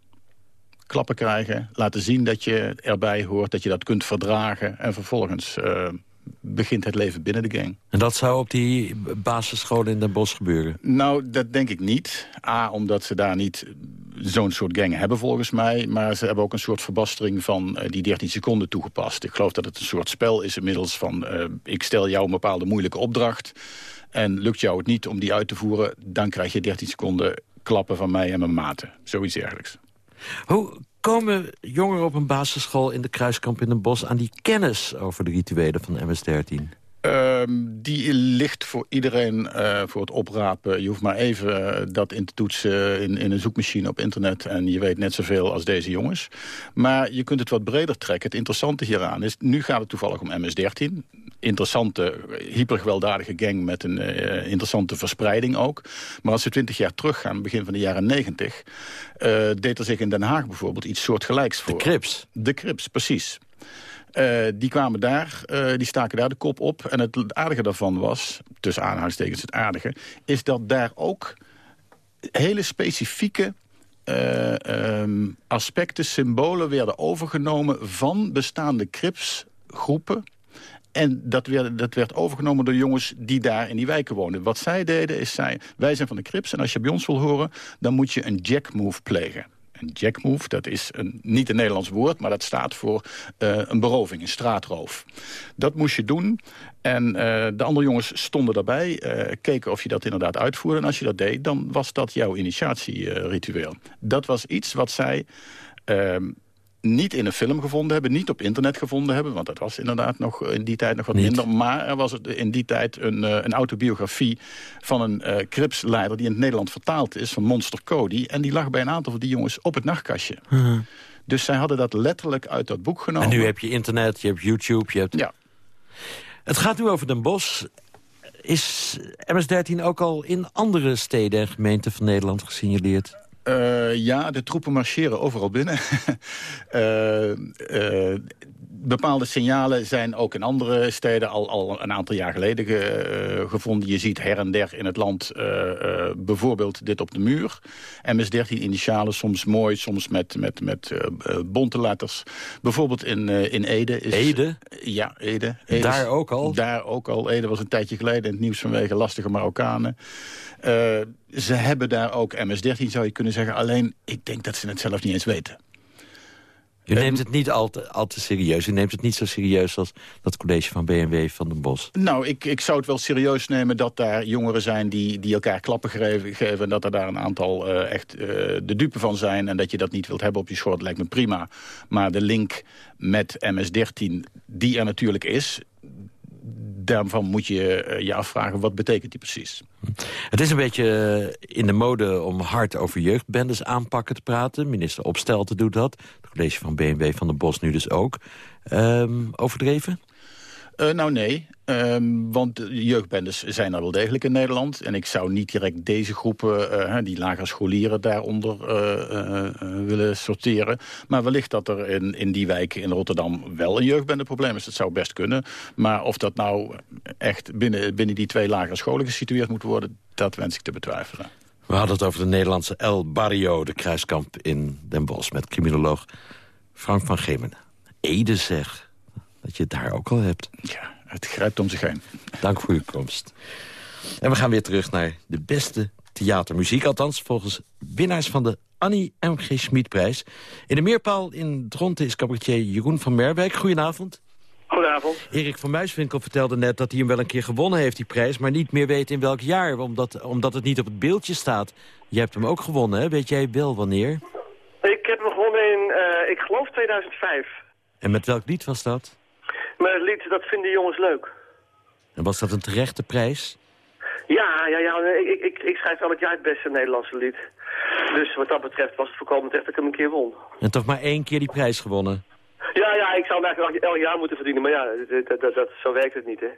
Klappen krijgen, laten zien dat je erbij hoort, dat je dat kunt verdragen. En vervolgens begint het leven binnen de gang. En dat zou op die basisscholen in Den Bosch gebeuren? Nou, dat denk ik niet. A, omdat ze daar niet zo'n soort gang hebben volgens mij. Maar ze hebben ook een soort verbastering van uh, die 13 seconden toegepast. Ik geloof dat het een soort spel is inmiddels van... Uh, ik stel jou een bepaalde moeilijke opdracht... en lukt jou het niet om die uit te voeren... dan krijg je 13 seconden klappen van mij en mijn maten. Zoiets dergelijks. Hoe komen jongeren op een basisschool in de Kruiskamp in Den Bosch... aan die kennis over de rituelen van MS-13? Um, die ligt voor iedereen uh, voor het oprapen. Je hoeft maar even uh, dat in te toetsen in, in een zoekmachine op internet... en je weet net zoveel als deze jongens. Maar je kunt het wat breder trekken. Het interessante hieraan is, nu gaat het toevallig om MS-13. Interessante, hypergewelddadige gang met een uh, interessante verspreiding ook. Maar als we twintig jaar teruggaan, begin van de jaren negentig... deed er zich in Den Haag bijvoorbeeld iets soortgelijks voor. De Crips. De Crips, precies. Uh, die kwamen daar, uh, die staken daar de kop op. En het aardige daarvan was, tussen aanhalingstekens het aardige... is dat daar ook hele specifieke uh, um, aspecten, symbolen werden overgenomen... van bestaande Crips-groepen en dat werd, dat werd overgenomen door jongens die daar in die wijken woonden. Wat zij deden is, zij, wij zijn van de Crips en als je bij ons wil horen... dan moet je een jack-move plegen. Een jackmove, dat is een, niet een Nederlands woord... maar dat staat voor uh, een beroving, een straatroof. Dat moest je doen. En uh, de andere jongens stonden daarbij, uh, keken of je dat inderdaad uitvoerde. En als je dat deed, dan was dat jouw initiatieritueel. Dat was iets wat zij ehm, niet in een film gevonden hebben, niet op internet gevonden hebben... want dat was inderdaad nog in die tijd nog wat Niet. minder. Maar er was in die tijd een, uh, een autobiografie van een uh, Crips-leider... die in het Nederland vertaald is, van Monster Cody. En die lag bij een aantal van die jongens op het nachtkastje. Dus zij hadden dat letterlijk uit dat boek genomen. En nu heb je internet, je hebt YouTube, je hebt... Ja. Het gaat nu over Den Bosch. Is MS-13 ook al in andere steden en gemeenten van Nederland gesignaleerd? Uh, ja, de troepen marcheren overal binnen. uh, uh, bepaalde signalen zijn ook in andere steden al, al een aantal jaar geleden ge, gevonden. Je ziet her en der in het land bijvoorbeeld dit op de muur. MS-13 initialen, soms mooi, soms met, met, met bonte letters. Bijvoorbeeld in, in Ede. Is, Ede? Ja, Ede. Ede daar is, ook al? Daar ook al. Ede was een tijdje geleden in het nieuws vanwege lastige Marokkanen. Ze hebben daar ook MS-13, zou je kunnen zeggen. Alleen, ik denk dat ze het zelf niet eens weten. U neemt het niet al te, al te serieus. U neemt het niet zo serieus als dat college van BMW van den Bos. Nou, ik, ik zou het wel serieus nemen dat daar jongeren zijn... die, die elkaar klappen geven, geven... en dat er daar een aantal uh, echt uh, de dupe van zijn... en dat je dat niet wilt hebben op je schort, lijkt me prima. Maar de link met MS-13, die er natuurlijk is daarvan moet je uh, je afvragen, wat betekent die precies? Het is een beetje in de mode om hard over jeugdbendes aanpakken te praten. Minister Opstelten doet dat. Het college van BMW van den Bos nu dus ook. Um, overdreven? Uh, nou nee, um, want jeugdbendes zijn er wel degelijk in Nederland. En ik zou niet direct deze groepen, uh, die lagere scholieren, daaronder uh, willen sorteren. Maar wellicht dat er in, in die wijk in Rotterdam wel een jeugdbendeprobleem is. Dat zou best kunnen. Maar of dat nou echt binnen, binnen die twee lagere scholen gesitueerd moet worden, dat wens ik te betwijfelen. We hadden het over de Nederlandse El Barrio, de kruiskamp in Den Bosch... met criminoloog Frank van Gemenen. Ede zeg dat je het daar ook al hebt. Ja, het grijpt om zich heen. Dank voor uw komst. En we gaan weer terug naar de beste theatermuziek. Althans, volgens winnaars van de Annie M.G. Schmidprijs. In de meerpaal in Dronten is cabaretier Jeroen van Merwijk. Goedenavond. Goedenavond. Erik van Muiswinkel vertelde net dat hij hem wel een keer gewonnen heeft, die prijs... maar niet meer weet in welk jaar, omdat, omdat het niet op het beeldje staat. Je hebt hem ook gewonnen, hè? Weet jij wel wanneer? Ik heb hem gewonnen in, uh, ik geloof 2005. En met welk lied was dat? Met het lied Dat vinden jongens leuk. En was dat een terechte prijs? Ja, ja, ja ik, ik, ik schrijf elk jaar het beste Nederlandse lied. Dus wat dat betreft was het voorkomen terecht dat ik hem een keer won. En toch maar één keer die prijs gewonnen? Ja, ja, ik zou hem eigenlijk elk jaar moeten verdienen. Maar ja, dat, dat, dat, zo werkt het niet, hè.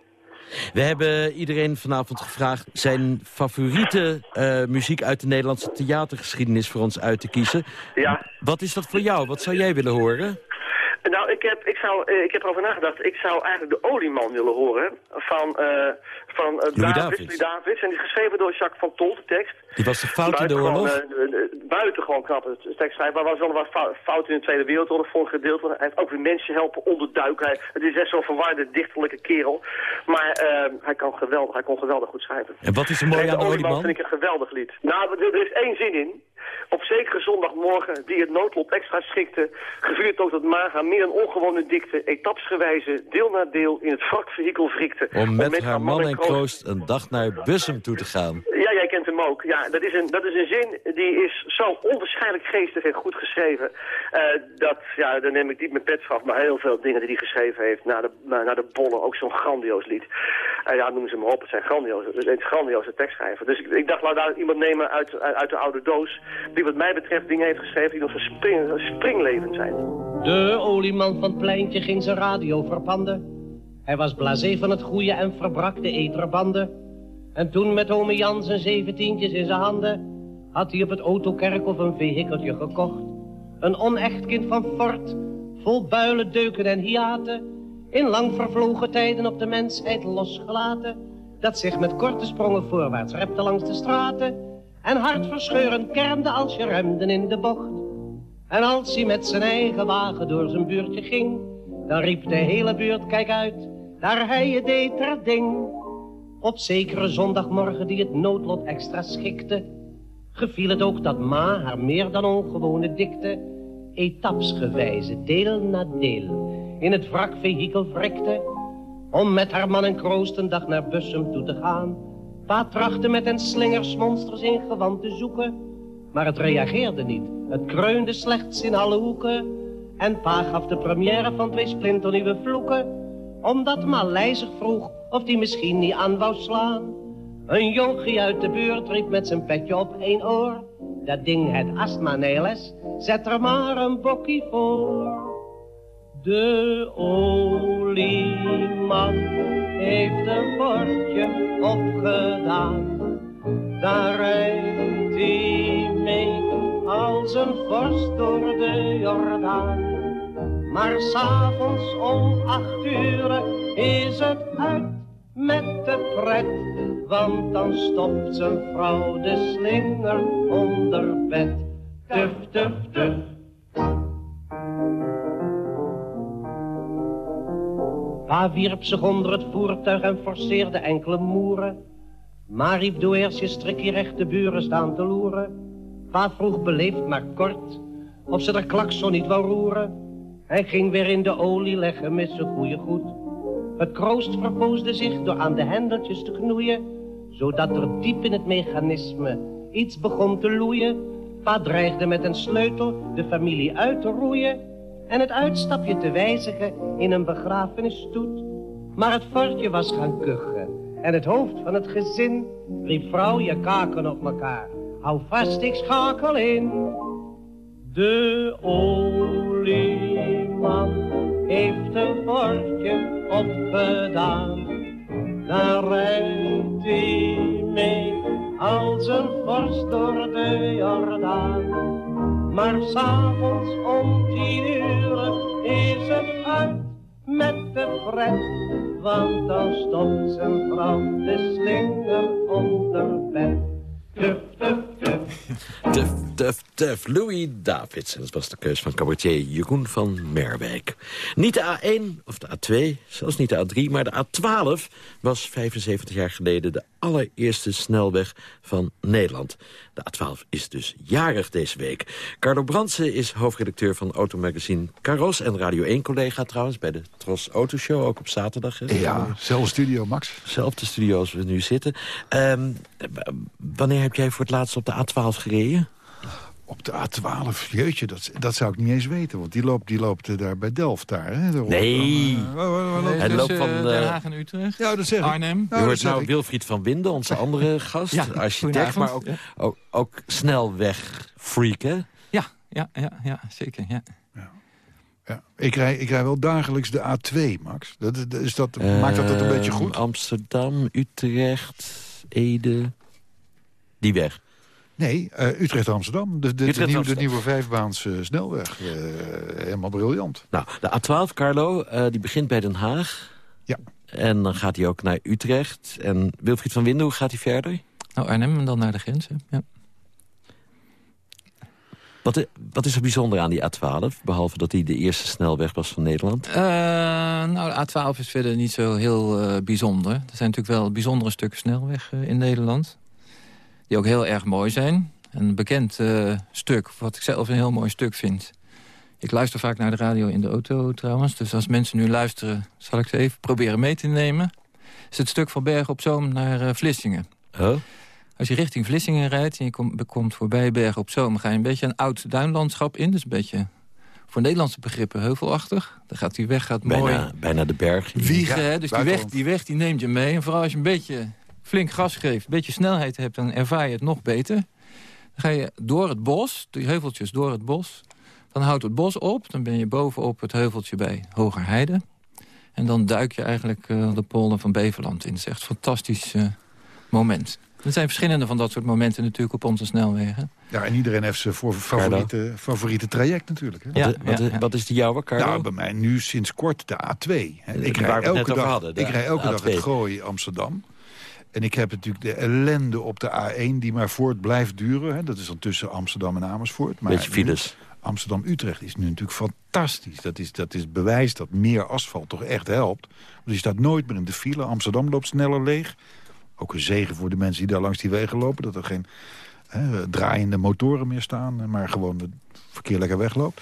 We hebben iedereen vanavond gevraagd zijn favoriete uh, muziek uit de Nederlandse theatergeschiedenis voor ons uit te kiezen. Ja. Wat is dat voor jou? Wat zou jij willen horen? Nou, ik heb, ik, zou, eh, ik heb erover nagedacht. Ik zou eigenlijk de Olieman willen horen van, uh, van uh, Louis Davids, Davids. En die is geschreven door Jacques van Tol, de tekst. Die was de fout in de oorlog? Uh, buitengewoon knap, het tekstschrijver. Maar was wel wat fout in de Tweede Wereldoorlog voor een gedeelte. Hij heeft ook weer mensen helpen onderduiken. Het is echt zo'n verwarde, dichterlijke kerel. Maar hij, kan geweldig, hij kon geweldig goed schrijven. En wat is er mooi aan de Olieman? vind ik een geweldig lied. Nou, er is één zin in. Op zekere zondagmorgen, die het noodlot extra schikte, gevierd ook dat Maga meer een ongewone dikte, etapsgewijze, deel na deel in het wrakvehikel wrikte. Om met, haar man en kroost een dag naar Bussum toe te gaan. Ja, kent hem ook. Ja, dat is een, dat is een zin die is zo onwaarschijnlijk geestig en goed geschreven. Uh, dat, ja, dan neem ik niet mijn pet af, maar heel veel dingen die hij geschreven heeft. Naar de, naar de bollen, ook zo'n grandioos lied. Uh, ja, noemen ze hem op, het zijn grandioze, het is grandioze tekstschrijver. Dus ik, dacht, laat daar iemand nemen uit, uit, de oude doos die wat mij betreft dingen heeft geschreven die nog een spring, springlevend zijn. De olieman van pleintje ging zijn radio verpanden. Hij was blasé van het goede en verbrak de eterbanden. En toen met ome Jan zijn zeventientjes in zijn handen... had hij op het autokerkhof een vehikeltje gekocht. Een onecht kind van fort, vol builen, deuken en hiaten... in lang vervlogen tijden op de mensheid losgelaten... dat zich met korte sprongen voorwaarts repte langs de straten en hartverscheurend kermde als je remde in de bocht. En als hij met zijn eigen wagen door zijn buurtje ging, dan riep de hele buurt, kijk uit, daar hij je deed er ding. Op zekere zondagmorgen die het noodlot extra schikte, geviel het ook dat ma haar meer dan ongewone dikte, etapsgewijze, deel na deel, in het wrakvehikel wrikte, om met haar man en kroost een dag naar Bussum toe te gaan, Pa trachtte met een slingersmonsters in gewand te zoeken, maar het reageerde niet. Het kreunde slechts in alle hoeken. En pa gaf de première van twee splinternieuwe vloeken, omdat Malij zich vroeg of die misschien niet aan wou slaan. Een jonkie uit de buurt riep met zijn petje op één oor, dat ding het astma neles, zet er maar een bokkie voor. De olieman heeft een bordje opgedaan. Daar rijdt hij mee als een vorst door de Jordaan. Maar s'avonds om acht uur is het uit met de pret. Want dan stopt zijn vrouw de slinger onder bed. Tuf, tuf, tuf. Pa wierp zich onder het voertuig en forceerde enkele moeren. Maar riep doe eerst je strikje recht de buren staan te loeren. Pa vroeg beleefd maar kort of ze de klakson niet wou roeren. Hij ging weer in de olie leggen met zijn goede goed. Het kroost verpoosde zich door aan de hendeltjes te knoeien, zodat er diep in het mechanisme iets begon te loeien. Pa dreigde met een sleutel de familie uit te roeien en het uitstapje te wijzigen in een begrafenisstoet. Maar het fortje was gaan kuchen en het hoofd van het gezin riep vrouw je kaken op elkaar. Hou vast, ik schakel in. De olieman heeft een fortje opgedaan. Daar rijdt hij mee als een vorst door de Jordaan. Maar s'avonds om tien uur is het uit met de pret. Want dan stopt zijn vrouw de slinger onder bed. Tuf, Tuf, tuf, tuf. Louis Davids. En dat was de keus van cabaretier Jeroen van Merwijk. Niet de A1 of de A2, zelfs niet de A3, maar de A12 was 75 jaar geleden de allereerste snelweg van Nederland. De A12 is dus jarig deze week. Carlo Brandsen is hoofdredacteur van automagazine Caros... en Radio 1-collega trouwens bij de Tros Autoshow, ook op zaterdag. Hè? Ja, zelfde studio, Max. Zelfde studio als we nu zitten. Ehm, wanneer heb jij voor het laatst op de A12 gereden? Op de A12, jeetje, dat, dat zou ik niet eens weten. Want die loopt, die loopt eh, daar bij Delft daar. Hè? Daar Nee. Dan, uh, waar- waar- waar- Hij loopt van... Den eh, Haag en Utrecht. Ja, dat zeg ik. Arnhem. Je hoort nou. Wilfried van Winden, onze andere gast. Ja, architect, maar ook, ook, ook snelweg-freak, hè? Ja, ja, ja, ja zeker. Ja. Ja. Ik, rij, ik rij wel dagelijks de A2, Max. Dat, dat, is dat, maakt dat dat een beetje Ehm, goed? Amsterdam, Utrecht, Ede. Die weg. Nee, eh, Utrecht-Amsterdam. De, de, de, de nieuwe vijfbaanse snelweg. eh, helemaal briljant. Nou, de A12, Carlo, eh, die begint bij Den Haag. Ja. En dan gaat hij ook naar Utrecht. En Wilfried van Winden, hoe gaat hij verder? Nou, Arnhem en dan naar de grenzen. Ja. Wat, wat is er bijzonder aan die A12? Behalve dat hij de eerste snelweg was van Nederland. Eh, nou, de A12 is verder niet zo heel eh, bijzonder. Er zijn natuurlijk wel bijzondere stukken snelweg in Nederland. Die ook heel erg mooi zijn. Een bekend eh, stuk, wat ik zelf een heel mooi stuk vind. Ik luister vaak naar de radio in de auto trouwens. Dus als mensen nu luisteren, zal ik ze even proberen mee te nemen. is het stuk van Bergen op Zoom naar eh, Vlissingen. Oh? Als je richting Vlissingen rijdt en je komt, komt voorbij Bergen op Zoom... ga je een beetje een oud duinlandschap in. Dus een beetje voor Nederlandse begrippen heuvelachtig. Dan gaat die weg gaat mooi Bijna, bijna de berg. wiegen. hè. dus die weg, die weg die neemt je mee. En vooral als je een beetje flink gas geeft, een beetje snelheid hebt... dan ervaar je het nog beter. Dan ga je door het bos, die heuveltjes door het bos. Dan houdt het bos op. Dan ben je bovenop het heuveltje bij Hogerheide. En dan duik je eigenlijk eh, de polder van Beverland in. Dat is echt een fantastisch eh, moment. Er zijn verschillende van dat soort momenten natuurlijk op onze snelwegen. Ja, en iedereen heeft zijn voor favoriete, favoriete traject natuurlijk. Hè? Ja, wat, wat, ja, ja. wat is die jouwe, Carlo? Nou, bij mij nu sinds kort de A2. Hè. De- Ik rij het elke dag, hadden, de ik rij elke dag A2. het Gooi Amsterdam. En ik heb natuurlijk de ellende op de A1 die maar voort blijft duren. Hè. Dat is dan tussen Amsterdam en Amersfoort. Maar Beetje files. Amsterdam-Utrecht is nu natuurlijk fantastisch. Dat is, dat is bewijs dat meer asfalt toch echt helpt. Want je staat nooit meer in de file. Amsterdam loopt sneller leeg. Ook een zegen voor de mensen die daar langs die wegen lopen. Dat er geen hè, draaiende motoren meer staan. Maar gewoon het verkeer lekker wegloopt.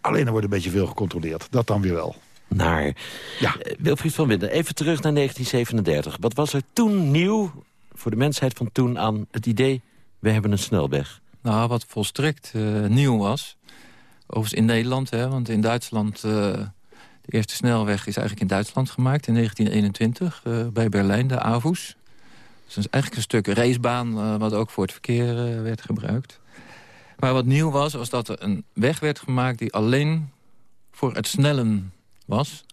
Alleen er wordt een beetje veel gecontroleerd. Dat dan weer wel. Naar Ja. Eh, Wilfried van Winden, even terug naar 1937. Wat was er toen nieuw voor de mensheid van toen aan het idee... we hebben een snelweg? Nou, wat volstrekt eh, nieuw was. Overigens in Nederland, hè, want in Duitsland... eh, de eerste snelweg is eigenlijk in Duitsland gemaakt in 1921. eh, bij Berlijn, de Avus. Dus dat is eigenlijk een stuk racebaan... eh, wat ook voor het verkeer werd gebruikt. Maar wat nieuw was, was dat er een weg werd gemaakt... die alleen voor het snellen was.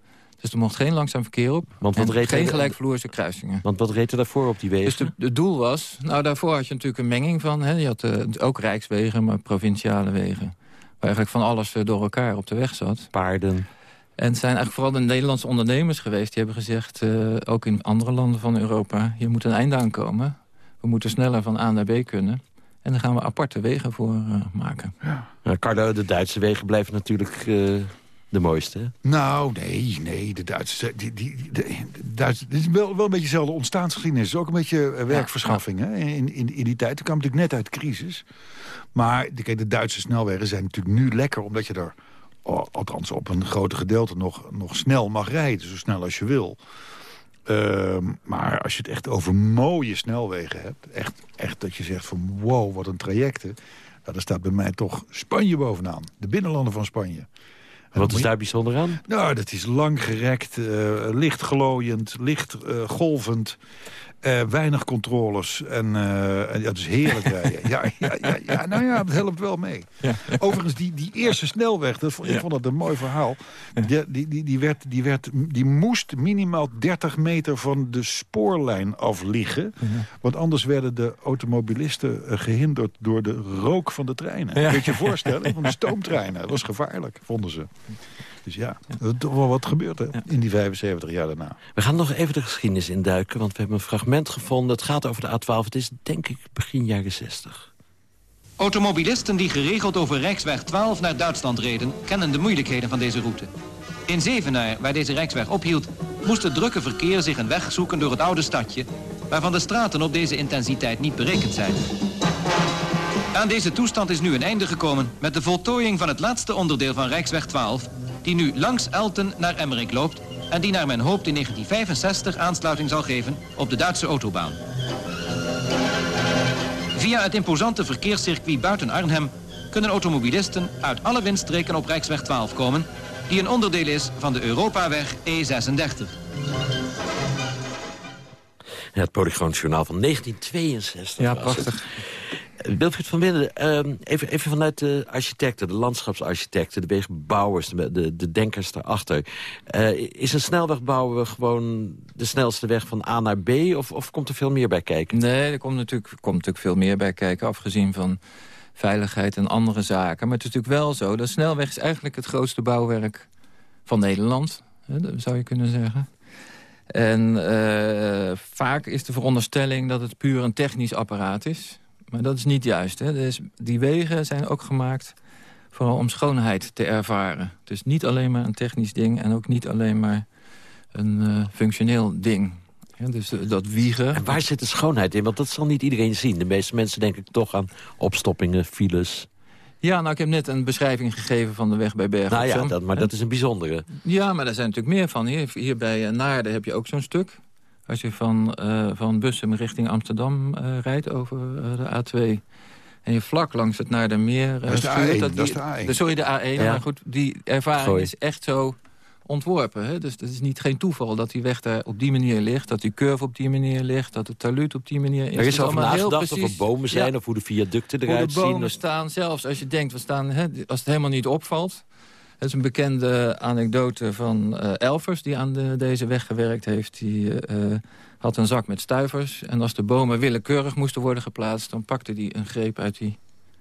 Dus er mocht geen langzaam verkeer op. Want wat reed geen er- gelijkvloerse kruisingen. Want wat reed er daarvoor op die wegen? Dus het doel was... Nou, daarvoor had je natuurlijk een menging van... Hè, je had eh, ook rijkswegen, maar provinciale wegen. Waar eigenlijk van alles eh, door elkaar op de weg zat. Paarden. En het zijn eigenlijk vooral de Nederlandse ondernemers geweest... die hebben gezegd, eh, ook in andere landen van Europa... hier moet een einde aan komen. We moeten sneller van A naar B kunnen. En daar gaan we aparte wegen voor maken. Nou, Carlo, de Duitse wegen blijven natuurlijk de mooiste. Nou, nee, nee. De Duitsers... Die, die, de, de Duitsers dit is wel, wel een beetje dezelfde ontstaansgeschiedenis. Het is ook een beetje eh, werkverschaffing hè, in, in, in die tijd. Toen kwam natuurlijk net uit de crisis. Maar de, kijk, de Duitse snelwegen zijn natuurlijk nu lekker... omdat je er, althans op een grote gedeelte, nog, nog snel mag rijden. Zo snel als je wil. Ehm, maar als je het echt over mooie snelwegen hebt... echt, echt dat je zegt van wow, wat een trajecten... Nou, dan staat bij mij toch Spanje bovenaan. De binnenlanden van Spanje. Wat is daar bijzonder aan? Nou, dat is lang gerekt, eh, licht glooiend, licht eh, golvend. Eh, weinig controles. En, eh, en het is heerlijk rijden. Ja, ja, ja, ja, nou ja, het helpt wel mee. Overigens, die, die eerste snelweg, dat, vond- ik vond dat een mooi verhaal. Die, die, die, die, werd, die, werd, die moest minimaal 30 meter van de spoorlijn af liggen. Want anders werden de automobilisten eh, gehinderd door de rook van de treinen. Kun je je voorstellen? Van de stoomtreinen. Dat was gevaarlijk, vonden ze. Dus ja, er is toch wel wat gebeurt er in die 75 jaar daarna. We gaan nog even de geschiedenis induiken, want we hebben een fragment gevonden. Het gaat over de A12. Het is denk ik begin jaren 60. Automobilisten die geregeld over Rijksweg 12 naar Duitsland reden... kennen de moeilijkheden van deze route. In Zevenaar, waar deze Rijksweg ophield... moest het drukke verkeer zich een weg zoeken door het oude stadje... waarvan de straten op deze intensiteit niet berekend zijn. Aan deze toestand is nu een einde gekomen... met de voltooiing van het laatste onderdeel van Rijksweg 12... die nu langs Elten naar Emmerik loopt... en die naar men hoopt in 1965 aansluiting zal geven op de Duitse autobaan. Via het imposante verkeerscircuit buiten Arnhem kunnen automobilisten uit alle windstreken op Rijksweg 12 komen, die een onderdeel is van de Europaweg E36. Het Polygoon Journaal van 1962. Ja, prachtig. Wilfried van Winden, ehm, even, even vanuit de architecten, de landschapsarchitecten, de wegenbouwers, de, de, de denkers daarachter. Eh, is een snelweg bouwen gewoon de snelste weg van A naar B of, of komt er veel meer bij kijken? Nee, er komt natuurlijk, komt natuurlijk veel meer bij kijken, afgezien van veiligheid en andere zaken. Maar het is natuurlijk wel zo, de snelweg is eigenlijk het grootste bouwwerk van Nederland, zou je kunnen zeggen. En eh, vaak is de veronderstelling dat het puur een technisch apparaat is. Maar dat is niet juist. Hè. Dus die wegen zijn ook gemaakt vooral om schoonheid te ervaren. Dus niet alleen maar een technisch ding en ook niet alleen maar een eh, functioneel ding. Ja, dus eh, dat wiegen... En waar zit de schoonheid in? Want dat zal niet iedereen zien. De meeste mensen denken toch aan opstoppingen, files. Ja, nou, ik heb net een beschrijving gegeven van de weg bij Bergen Nou ja, dat, maar dat is een bijzondere. Ja, maar daar zijn natuurlijk meer van. Hier, hier bij eh, Naarden heb je ook zo'n stuk. Als je van, eh van Bussum richting Amsterdam eh, rijdt over eh, de A2... en je vlak langs het Naardermeer uh, Dat is de stuurt, A1, die- dat is de A1. de- sorry, de A1. Ja. Maar goed, die ervaring Gooi. is echt zo ontworpen. Hè? Dus het is niet geen toeval dat die weg daar op die manier ligt... dat die curve op die manier ligt, dat het taluut op die manier is. Er Het is heel nagedacht of er bomen zijn Ja. of hoe de viaducten Hoe eruit de zien. bomen staan, zelfs als je denkt, we staan, hè, als het helemaal niet opvalt. Het is een bekende anekdote van eh, Elvers, die aan de, deze weg gewerkt heeft. Die eh, had een zak met stuivers. En als de bomen willekeurig moesten worden geplaatst... dan pakte hij een greep uit die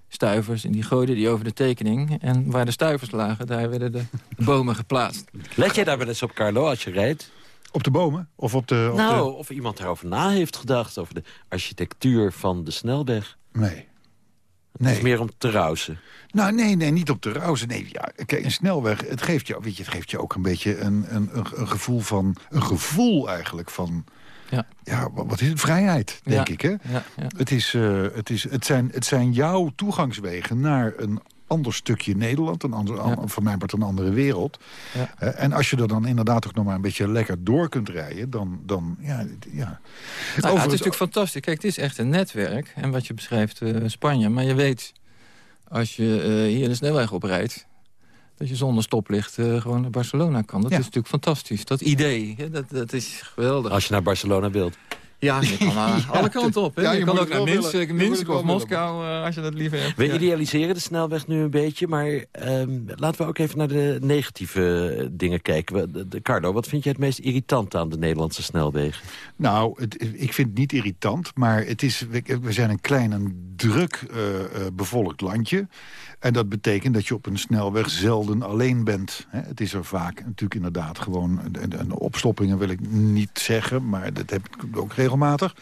stuivers en die gooide die over de tekening. En waar de stuivers lagen, daar werden de bomen geplaatst. Let jij daar wel eens op, Carlo, als je rijdt? Op de bomen? Of op de... Op nou, of iemand daarover na heeft gedacht, over de architectuur van de snelweg. Nee. Het is meer om te rousen. Nou, nee, nee, niet op de rauzen. Nee, ja, kijk, een snelweg, het geeft je, weet je, het geeft je ook een beetje een, een, een, gevoel van... Een gevoel eigenlijk van... Ja. Ja, wat is het? Vrijheid, denk Ja, ik, hè? Ja, ja. Het, is, eh, het, is, het, zijn, het zijn jouw toegangswegen naar een ander stukje Nederland. Een ander, an- van mij part een andere wereld. Ja. Eh, en als je er dan inderdaad ook nog maar een beetje lekker door kunt rijden... dan, dan ja... ja. Nou ja, het is natuurlijk fantastisch. Kijk, het is echt een netwerk. En wat je beschrijft, eh, Spanje. Maar je weet, als je eh, hier de snelweg oprijdt... dat je zonder stoplicht eh, gewoon naar Barcelona kan. Dat Ja. is natuurlijk fantastisch. Dat idee, hè, dat, dat is geweldig. Als je naar Barcelona wilt. Ja, je kan aan alle kanten op. Hè. Ja, je, je kan ook naar Minsk. Je of. Moskou, eh, als je dat liever hebt. We Ja. idealiseren de snelweg nu een beetje, maar ehm, laten we ook even naar de negatieve eh, dingen kijken. We- de- de- Carlo, wat vind jij het meest irritant aan de Nederlandse snelwegen? Nou, het, ik vind het niet irritant, maar het is, we, we zijn een klein en druk eh, eh, bevolkt landje. En dat betekent dat je op een snelweg zelden alleen bent. Hè. Het is er vaak natuurlijk inderdaad gewoon... En, en opstoppingen wil ik niet zeggen, maar dat heb ik ook regelmatig.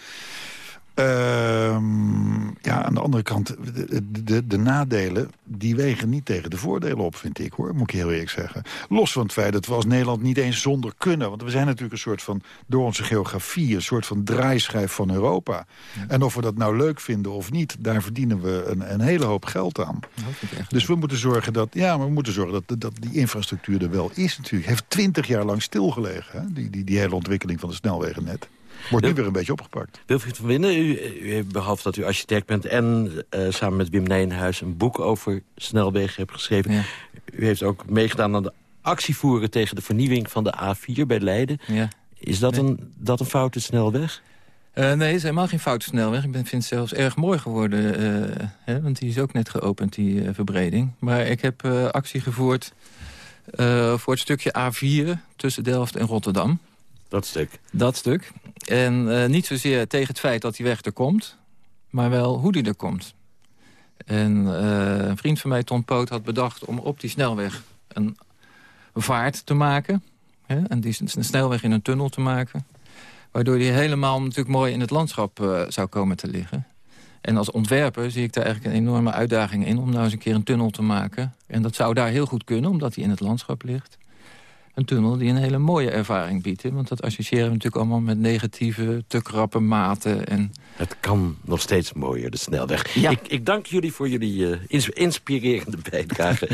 Ehm, ja, aan de andere kant, de, de, de nadelen, die wegen niet tegen de voordelen op, vind ik hoor. Moet ik heel eerlijk zeggen. Los van het feit dat we als Nederland niet eens zonder kunnen. Want we zijn natuurlijk een soort van, door onze geografie, een soort van draaischijf van Europa. En of we dat nou leuk vinden of niet, daar verdienen we een, een hele hoop geld aan. Dus we moeten zorgen dat, ja, maar we moeten zorgen dat, dat die infrastructuur er wel is natuurlijk. Heeft twintig jaar lang stilgelegen, hè? Die, die, die hele ontwikkeling van de snelwegennet. Wordt nu weer een beetje opgepakt. Wilfried van Winnen, u, u, behalve dat u architect bent... en eh, samen met Wim Nijenhuis een boek over snelwegen hebt geschreven... u heeft ook meegedaan aan de actievoeren tegen de vernieuwing van de A4 bij Leiden. Ja. Is dat, een, dat een foute snelweg? Eh, nee, het is helemaal geen foute snelweg. Ik ben, vind het zelfs erg mooi geworden. eh, hè, want die is ook net geopend, die eh, verbreding. Maar ik heb eh, actie gevoerd eh, voor het stukje A4 tussen Delft en Rotterdam. Dat stuk. Dat stuk. En eh, niet zozeer tegen het feit dat die weg er komt... maar wel hoe die er komt. En eh, een vriend van mij, Ton Poot, had bedacht om op die snelweg een vaart te maken. Hè, en die een snelweg in een tunnel te maken. Waardoor die helemaal natuurlijk mooi in het landschap eh, zou komen te liggen. En als ontwerper zie ik daar eigenlijk een enorme uitdaging in... om nou eens een keer een tunnel te maken. En dat zou daar heel goed kunnen, omdat hij in het landschap ligt. Een tunnel die een hele mooie ervaring biedt. hè, Want dat associëren we natuurlijk allemaal met negatieve, te krappe maten. En... Het kan nog steeds mooier, de snelweg. Ik, ik dank jullie voor jullie eh, ins- inspirerende bijdrage.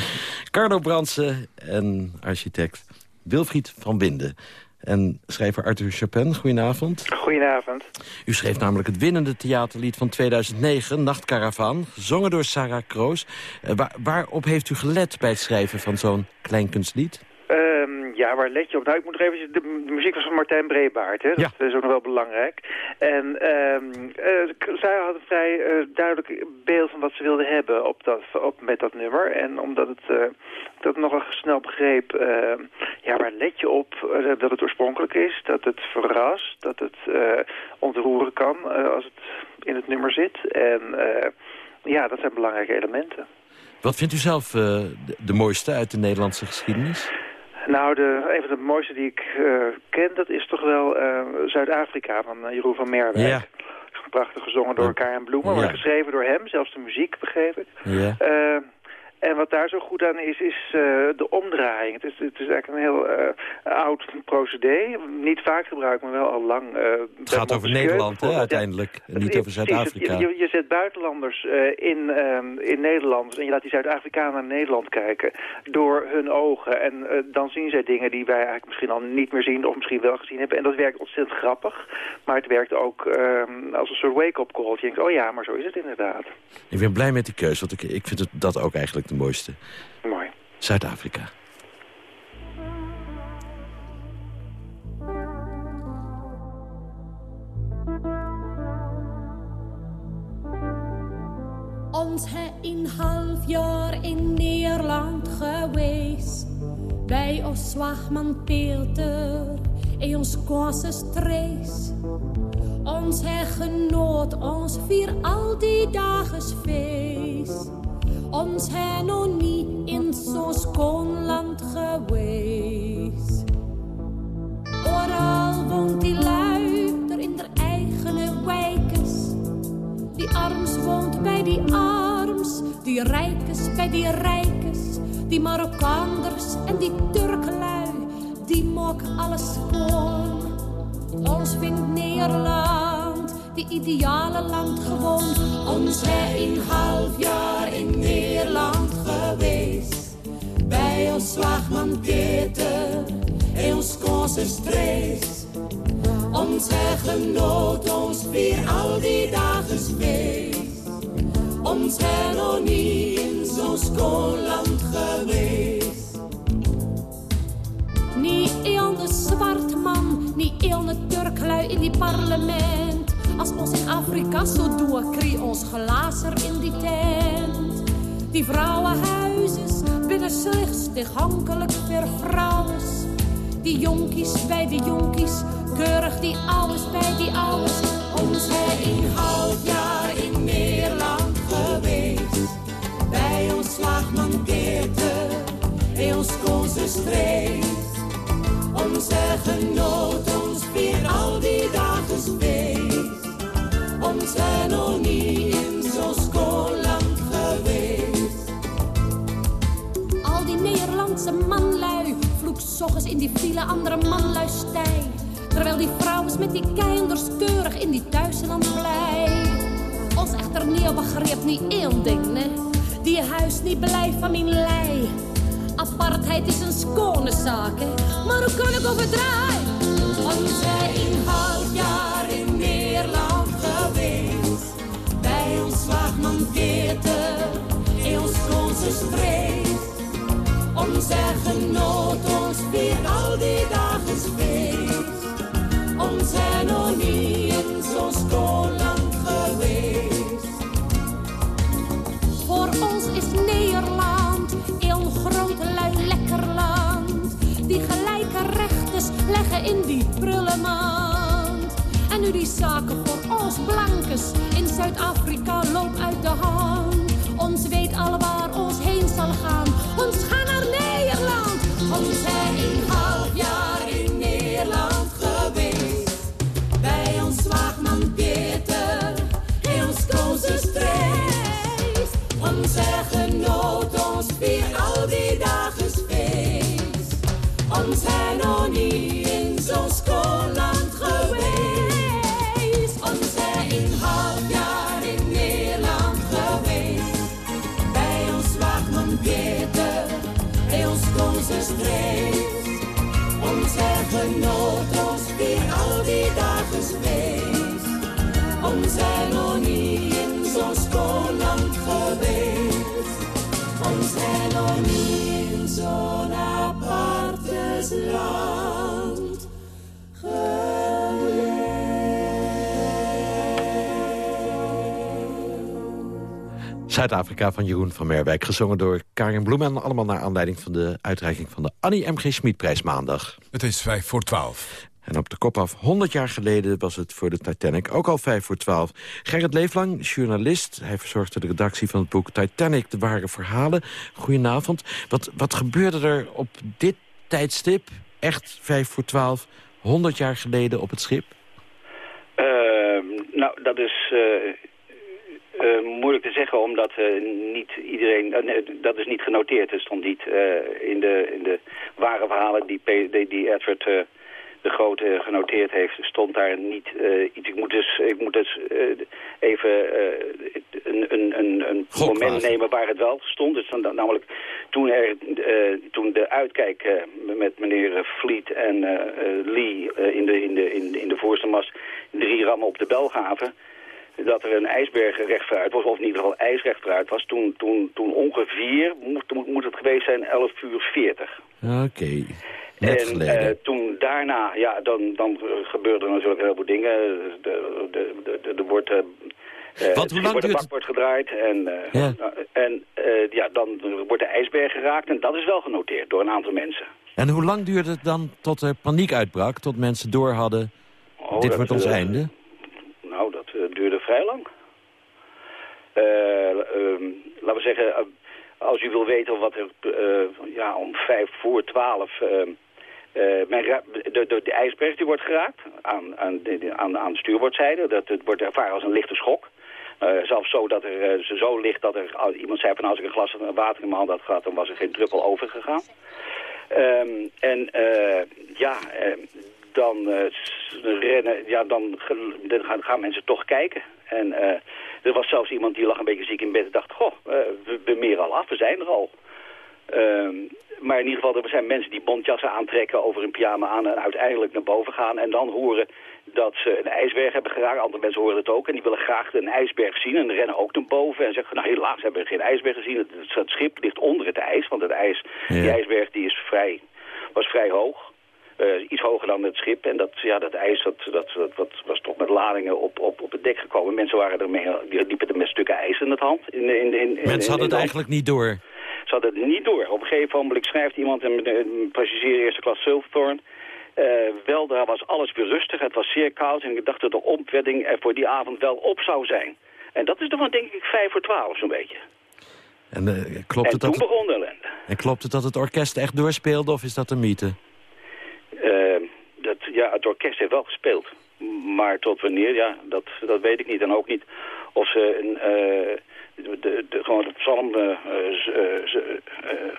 Carlo Bransen en architect Wilfried van Winden. En schrijver Arthur Chapin, goedenavond. Goedenavond. U schreef namelijk het winnende theaterlied van 2009, Nachtkaravaan, gezongen door Sarah Kroos. Eh, waar, waarop heeft u gelet bij het schrijven van zo'n kleinkunstlied? Ehm, ja, waar let je op? Nou, ik moet nog even... De, de muziek was van Martijn Brebaert, hè? Dat is ook nog wel belangrijk. En ehm eh, zij had een vrij eh, duidelijk beeld van wat ze wilde hebben op dat, op, met dat nummer. En omdat het eh, dat nogal snel begreep... ehm, ja, waar let je op? Dat het oorspronkelijk is, dat het verrast, dat het ontroeren kan als het in het nummer zit. En ja, dat zijn belangrijke elementen. Wat vindt u zelf de mooiste uit de Nederlandse geschiedenis? Nou, de, een van de mooiste die ik eh, ken, dat is toch wel eh, Zuid-Afrika van eh, Jeroen van Merwijk. Ja. Prachtig gezongen door Karen Bloemen, Ja. maar geschreven door hem, zelfs de muziek, begreep ik. Ja. En wat daar zo goed aan is, is eh, de omdraaiing. Het is, het is eigenlijk een heel eh, oud procedé. Niet vaak gebruikt, maar wel al lang. bij Het gaat over Nederland, hè. Ja. uiteindelijk. Niet over. Zuid-Afrika. Je, je, zet buitenlanders in, ehm, in Nederland en je laat die Zuid-Afrikanen naar Nederland kijken door hun ogen. En dan zien zij dingen die wij eigenlijk misschien al niet meer zien of misschien wel gezien hebben. En dat werkt ontzettend grappig, maar het werkt ook ehm, als een soort wake-up call. Je denkt, oh ja, maar zo is het inderdaad. Ik ben blij met die keuze, want ik, ik vind het, dat ook eigenlijk de mooiste. Mooi. Zuid-Afrika. Ons he een half jaar in Nederland geweest. Bij ons zwagman Peter en ons kursus Trace. Ons he genoot, ons vier al die dagen feest. Ons nog niet in zo'n schoon land geweest. Overal woont die lui, er in der eigen wijkes. Die arms woont bij die arms, die rijkes bij die rijkes. Die Marokkaanders en die Turklui, die mok alles schoon. Ons vindt Nederland, die ideale land gewoon. Ons een half jaar in Nederland geweest. Bij ons slagman Peter en ons konses Drees. Ons genoot, ons vier al die dagen feest. Ons nog niet in zo'n schoon land geweest. Niet een de man, niet een de Turklui in die parlement. Als ons in Afrika zo doen, kreeg ons glazer in die tent. Die vrouwenhuizes binnen slechts toegankelijk voor vrouwen. Die jonkies bij de jonkies, keurig die ouwes bij die ouwes. Ons hij een half jaar in Nederland geweest. Bij ons slagman Peter, en ons konse streef. Onze genoot, ons vier al die dagen feest. Zijn nog niet in zo'n schoon geweest. Al die Nederlandse manlui vloek s'ochtends in die file andere manlui stij. Terwijl die vrouwen met die keinders keurig in die thuisland blij. Ons echter niet begreep niet één ding, ne? Die huis niet blijft van mijn lei. Apartheid is een schone zaak, maar hoe kan ik overdraaien? Ons zijn een half jaar Slagman Peter, in ons genoot, ons vier al die dagen feest. Ons zijn nog niet in zo'n schoon land geweest. Voor ons is Nederland een groot lui lekker land. Die gelijke rechters leggen in die prullenmand. Die zaken voor ons blankes in Zuid-Afrika loopt uit de hand. Ons weet al waar ons heen zal gaan Zuid-Afrika van Jeroen van Merwijk, gezongen door Karin Bloemen. Allemaal naar aanleiding van de uitreiking van de Annie M.G. Schmidprijs maandag. Het is vijf voor twaalf. En op de kop af, 100 jaar geleden was het voor de Titanic ook al vijf voor twaalf. Gerrit Leeflang, journalist. Hij verzorgde de redactie van het boek Titanic, de ware verhalen. Goedenavond. Wat, wat gebeurde er op dit tijdstip, echt vijf voor twaalf, 100 jaar geleden op het schip? Ehm, nou, dat is eh, eh, moeilijk te zeggen, omdat eh, niet iedereen... eh, nee, dat is niet genoteerd. Het stond niet in, de, in de ware verhalen die, die, die Edward de Grote genoteerd heeft. Stond daar niet iets... Ik moet dus, ik moet dus even een, een, een, een moment nemen waar het wel stond. Het stond namelijk toen, er, toen de uitkijk met meneer Fleet en Lee in, de, in, de, in, in de voorste mast drie rammen op de bel gaven dat er een ijsberg recht vooruit was, of in ieder geval ijs was, toen, toen, toen ongeveer, moet, moet, moet het geweest zijn, 11 uur 40. Oké, net en geleden. eh, toen daarna, ja, dan, dan gebeurden er natuurlijk heel veel dingen. De, de, de, de, wordt, eh, eh, Want hoe lang wordt de bak wordt gedraaid en, eh, Ja. nou, en eh, ja, dan wordt de ijsberg geraakt en dat is wel genoteerd door een aantal mensen. En hoe lang duurde het dan tot er paniek uitbrak? Tot mensen door hadden, Oh, dit wordt ons eh, einde? Nou, dat eh, duurde vrij lang. Eh, ehm, laten we zeggen, eh, als u wil weten wat er eh, ja, om vijf voor twaalf... ra- de, de, de ijsberg die wordt geraakt aan, aan, de, aan, de stuurboordzijde. Dat het wordt ervaren als een lichte schok. Zelfs zo dat er zo licht dat er iemand zei van als ik een glas water in mijn hand had gehad, dan was er geen druppel overgegaan. Ehm, en ja, dan, rennen, ja, dan, dan gaan mensen toch kijken. En eh, er was zelfs iemand die lag een beetje ziek in bed en dacht, goh, eh, we, we meren al af, we zijn er al. Ehm, maar in ieder geval, er zijn mensen die bontjassen aantrekken over een pyjama aan en uiteindelijk naar boven gaan en dan horen dat ze een ijsberg hebben geraakt. Andere mensen horen het ook en die willen graag een ijsberg zien en rennen ook naar boven en zeggen, nou helaas hebben we geen ijsberg gezien. Het, het schip ligt onder het ijs, want het ijs, die ijsberg die is vrij, was vrij hoog. Eh, iets hoger dan het schip. En dat, ja, dat ijs dat, dat, dat, dat was toch met ladingen op, op, op het dek gekomen. Mensen waren ermee, die liepen er met stukken ijs in het hand. In, in, in, Mensen hadden het hand. eigenlijk niet door. Ze hadden het niet door. Op een gegeven moment schrijft iemand, een, een passagier eerste klas Silverthorne... eh wel, daar was alles weer rustig, het was zeer koud... en ik dacht dat de opwetting er voor die avond wel op zou zijn. En dat is dan denk ik vijf voor twaalf zo'n beetje. En, eh, klopt, en het toen dat, begon de ellende. en klopt het dat het orkest echt doorspeelde of is dat een mythe? Eh, dat, ja, het orkest heeft wel gespeeld. Maar tot wanneer, ja, dat, dat weet ik niet. En ook niet of ze een, eh, de, de, gewoon de psalm eh,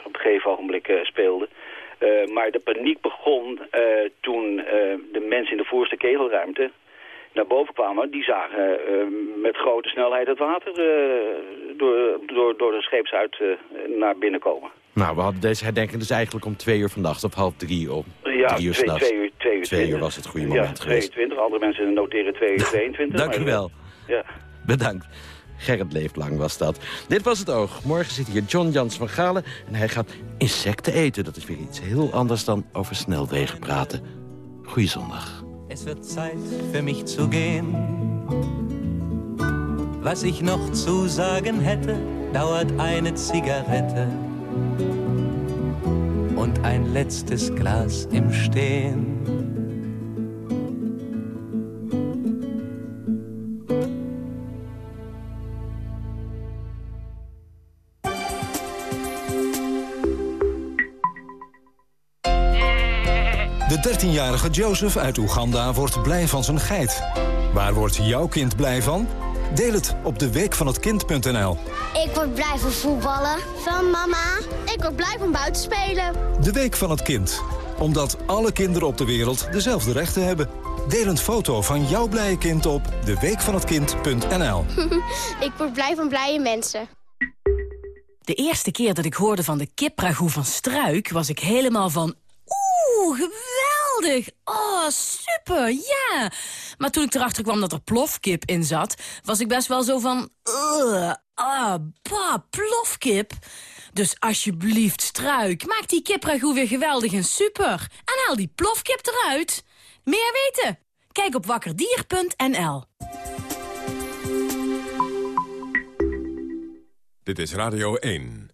op een gegeven ogenblik speelde. Eh, maar de paniek begon toen de mensen in de voorste kegelruimte naar boven kwamen. Die zagen met grote snelheid het water door, door, door de scheepsuit naar binnen komen. Nou, we hadden deze herdenking dus eigenlijk om twee uur vannacht of half drie op. Ja, drie uur twee, twee uur, twee uur, Twee uur 20. was het goede moment ja, geweest. 22. Andere mensen noteren 2 uur 22. Dank u wel. Ja. Bedankt. Gerrit Leeflang was dat. Dit was het oog. Morgen zit hier John Jans van Galen en hij gaat insecten eten. Dat is weer iets heel anders dan over snelwegen praten. Goeie zondag. Es wird Zeit für mich zu gehen. Was ich noch zu sagen hätte, dauert eine Zigarette und ein letztes Glas im Stehen. De 13-jarige Joseph uit Oeganda wordt blij van zijn geit. Waar wordt jouw kind blij van? Deel het op de weekvanhetkind.nl. Ik word blij van voetballen. Van mama. Ik word blij van buiten spelen. De Week van het Kind. Omdat alle kinderen op de wereld dezelfde rechten hebben. Deel een foto van jouw blije kind op deweekvanhetkind.nl. ik word blij van blije mensen. De eerste keer dat ik hoorde van de kipragoe van Struik... was ik helemaal van... Oeh, Oh, super, ja! Maar toen ik erachter kwam dat er plofkip in zat... was ik best wel zo van... Ah, bah, plofkip... Dus alsjeblieft, Struik, maak die kipragoe weer geweldig en super. En haal die plofkip eruit. Meer weten? Kijk op wakkerdier.nl. Dit is Radio 1.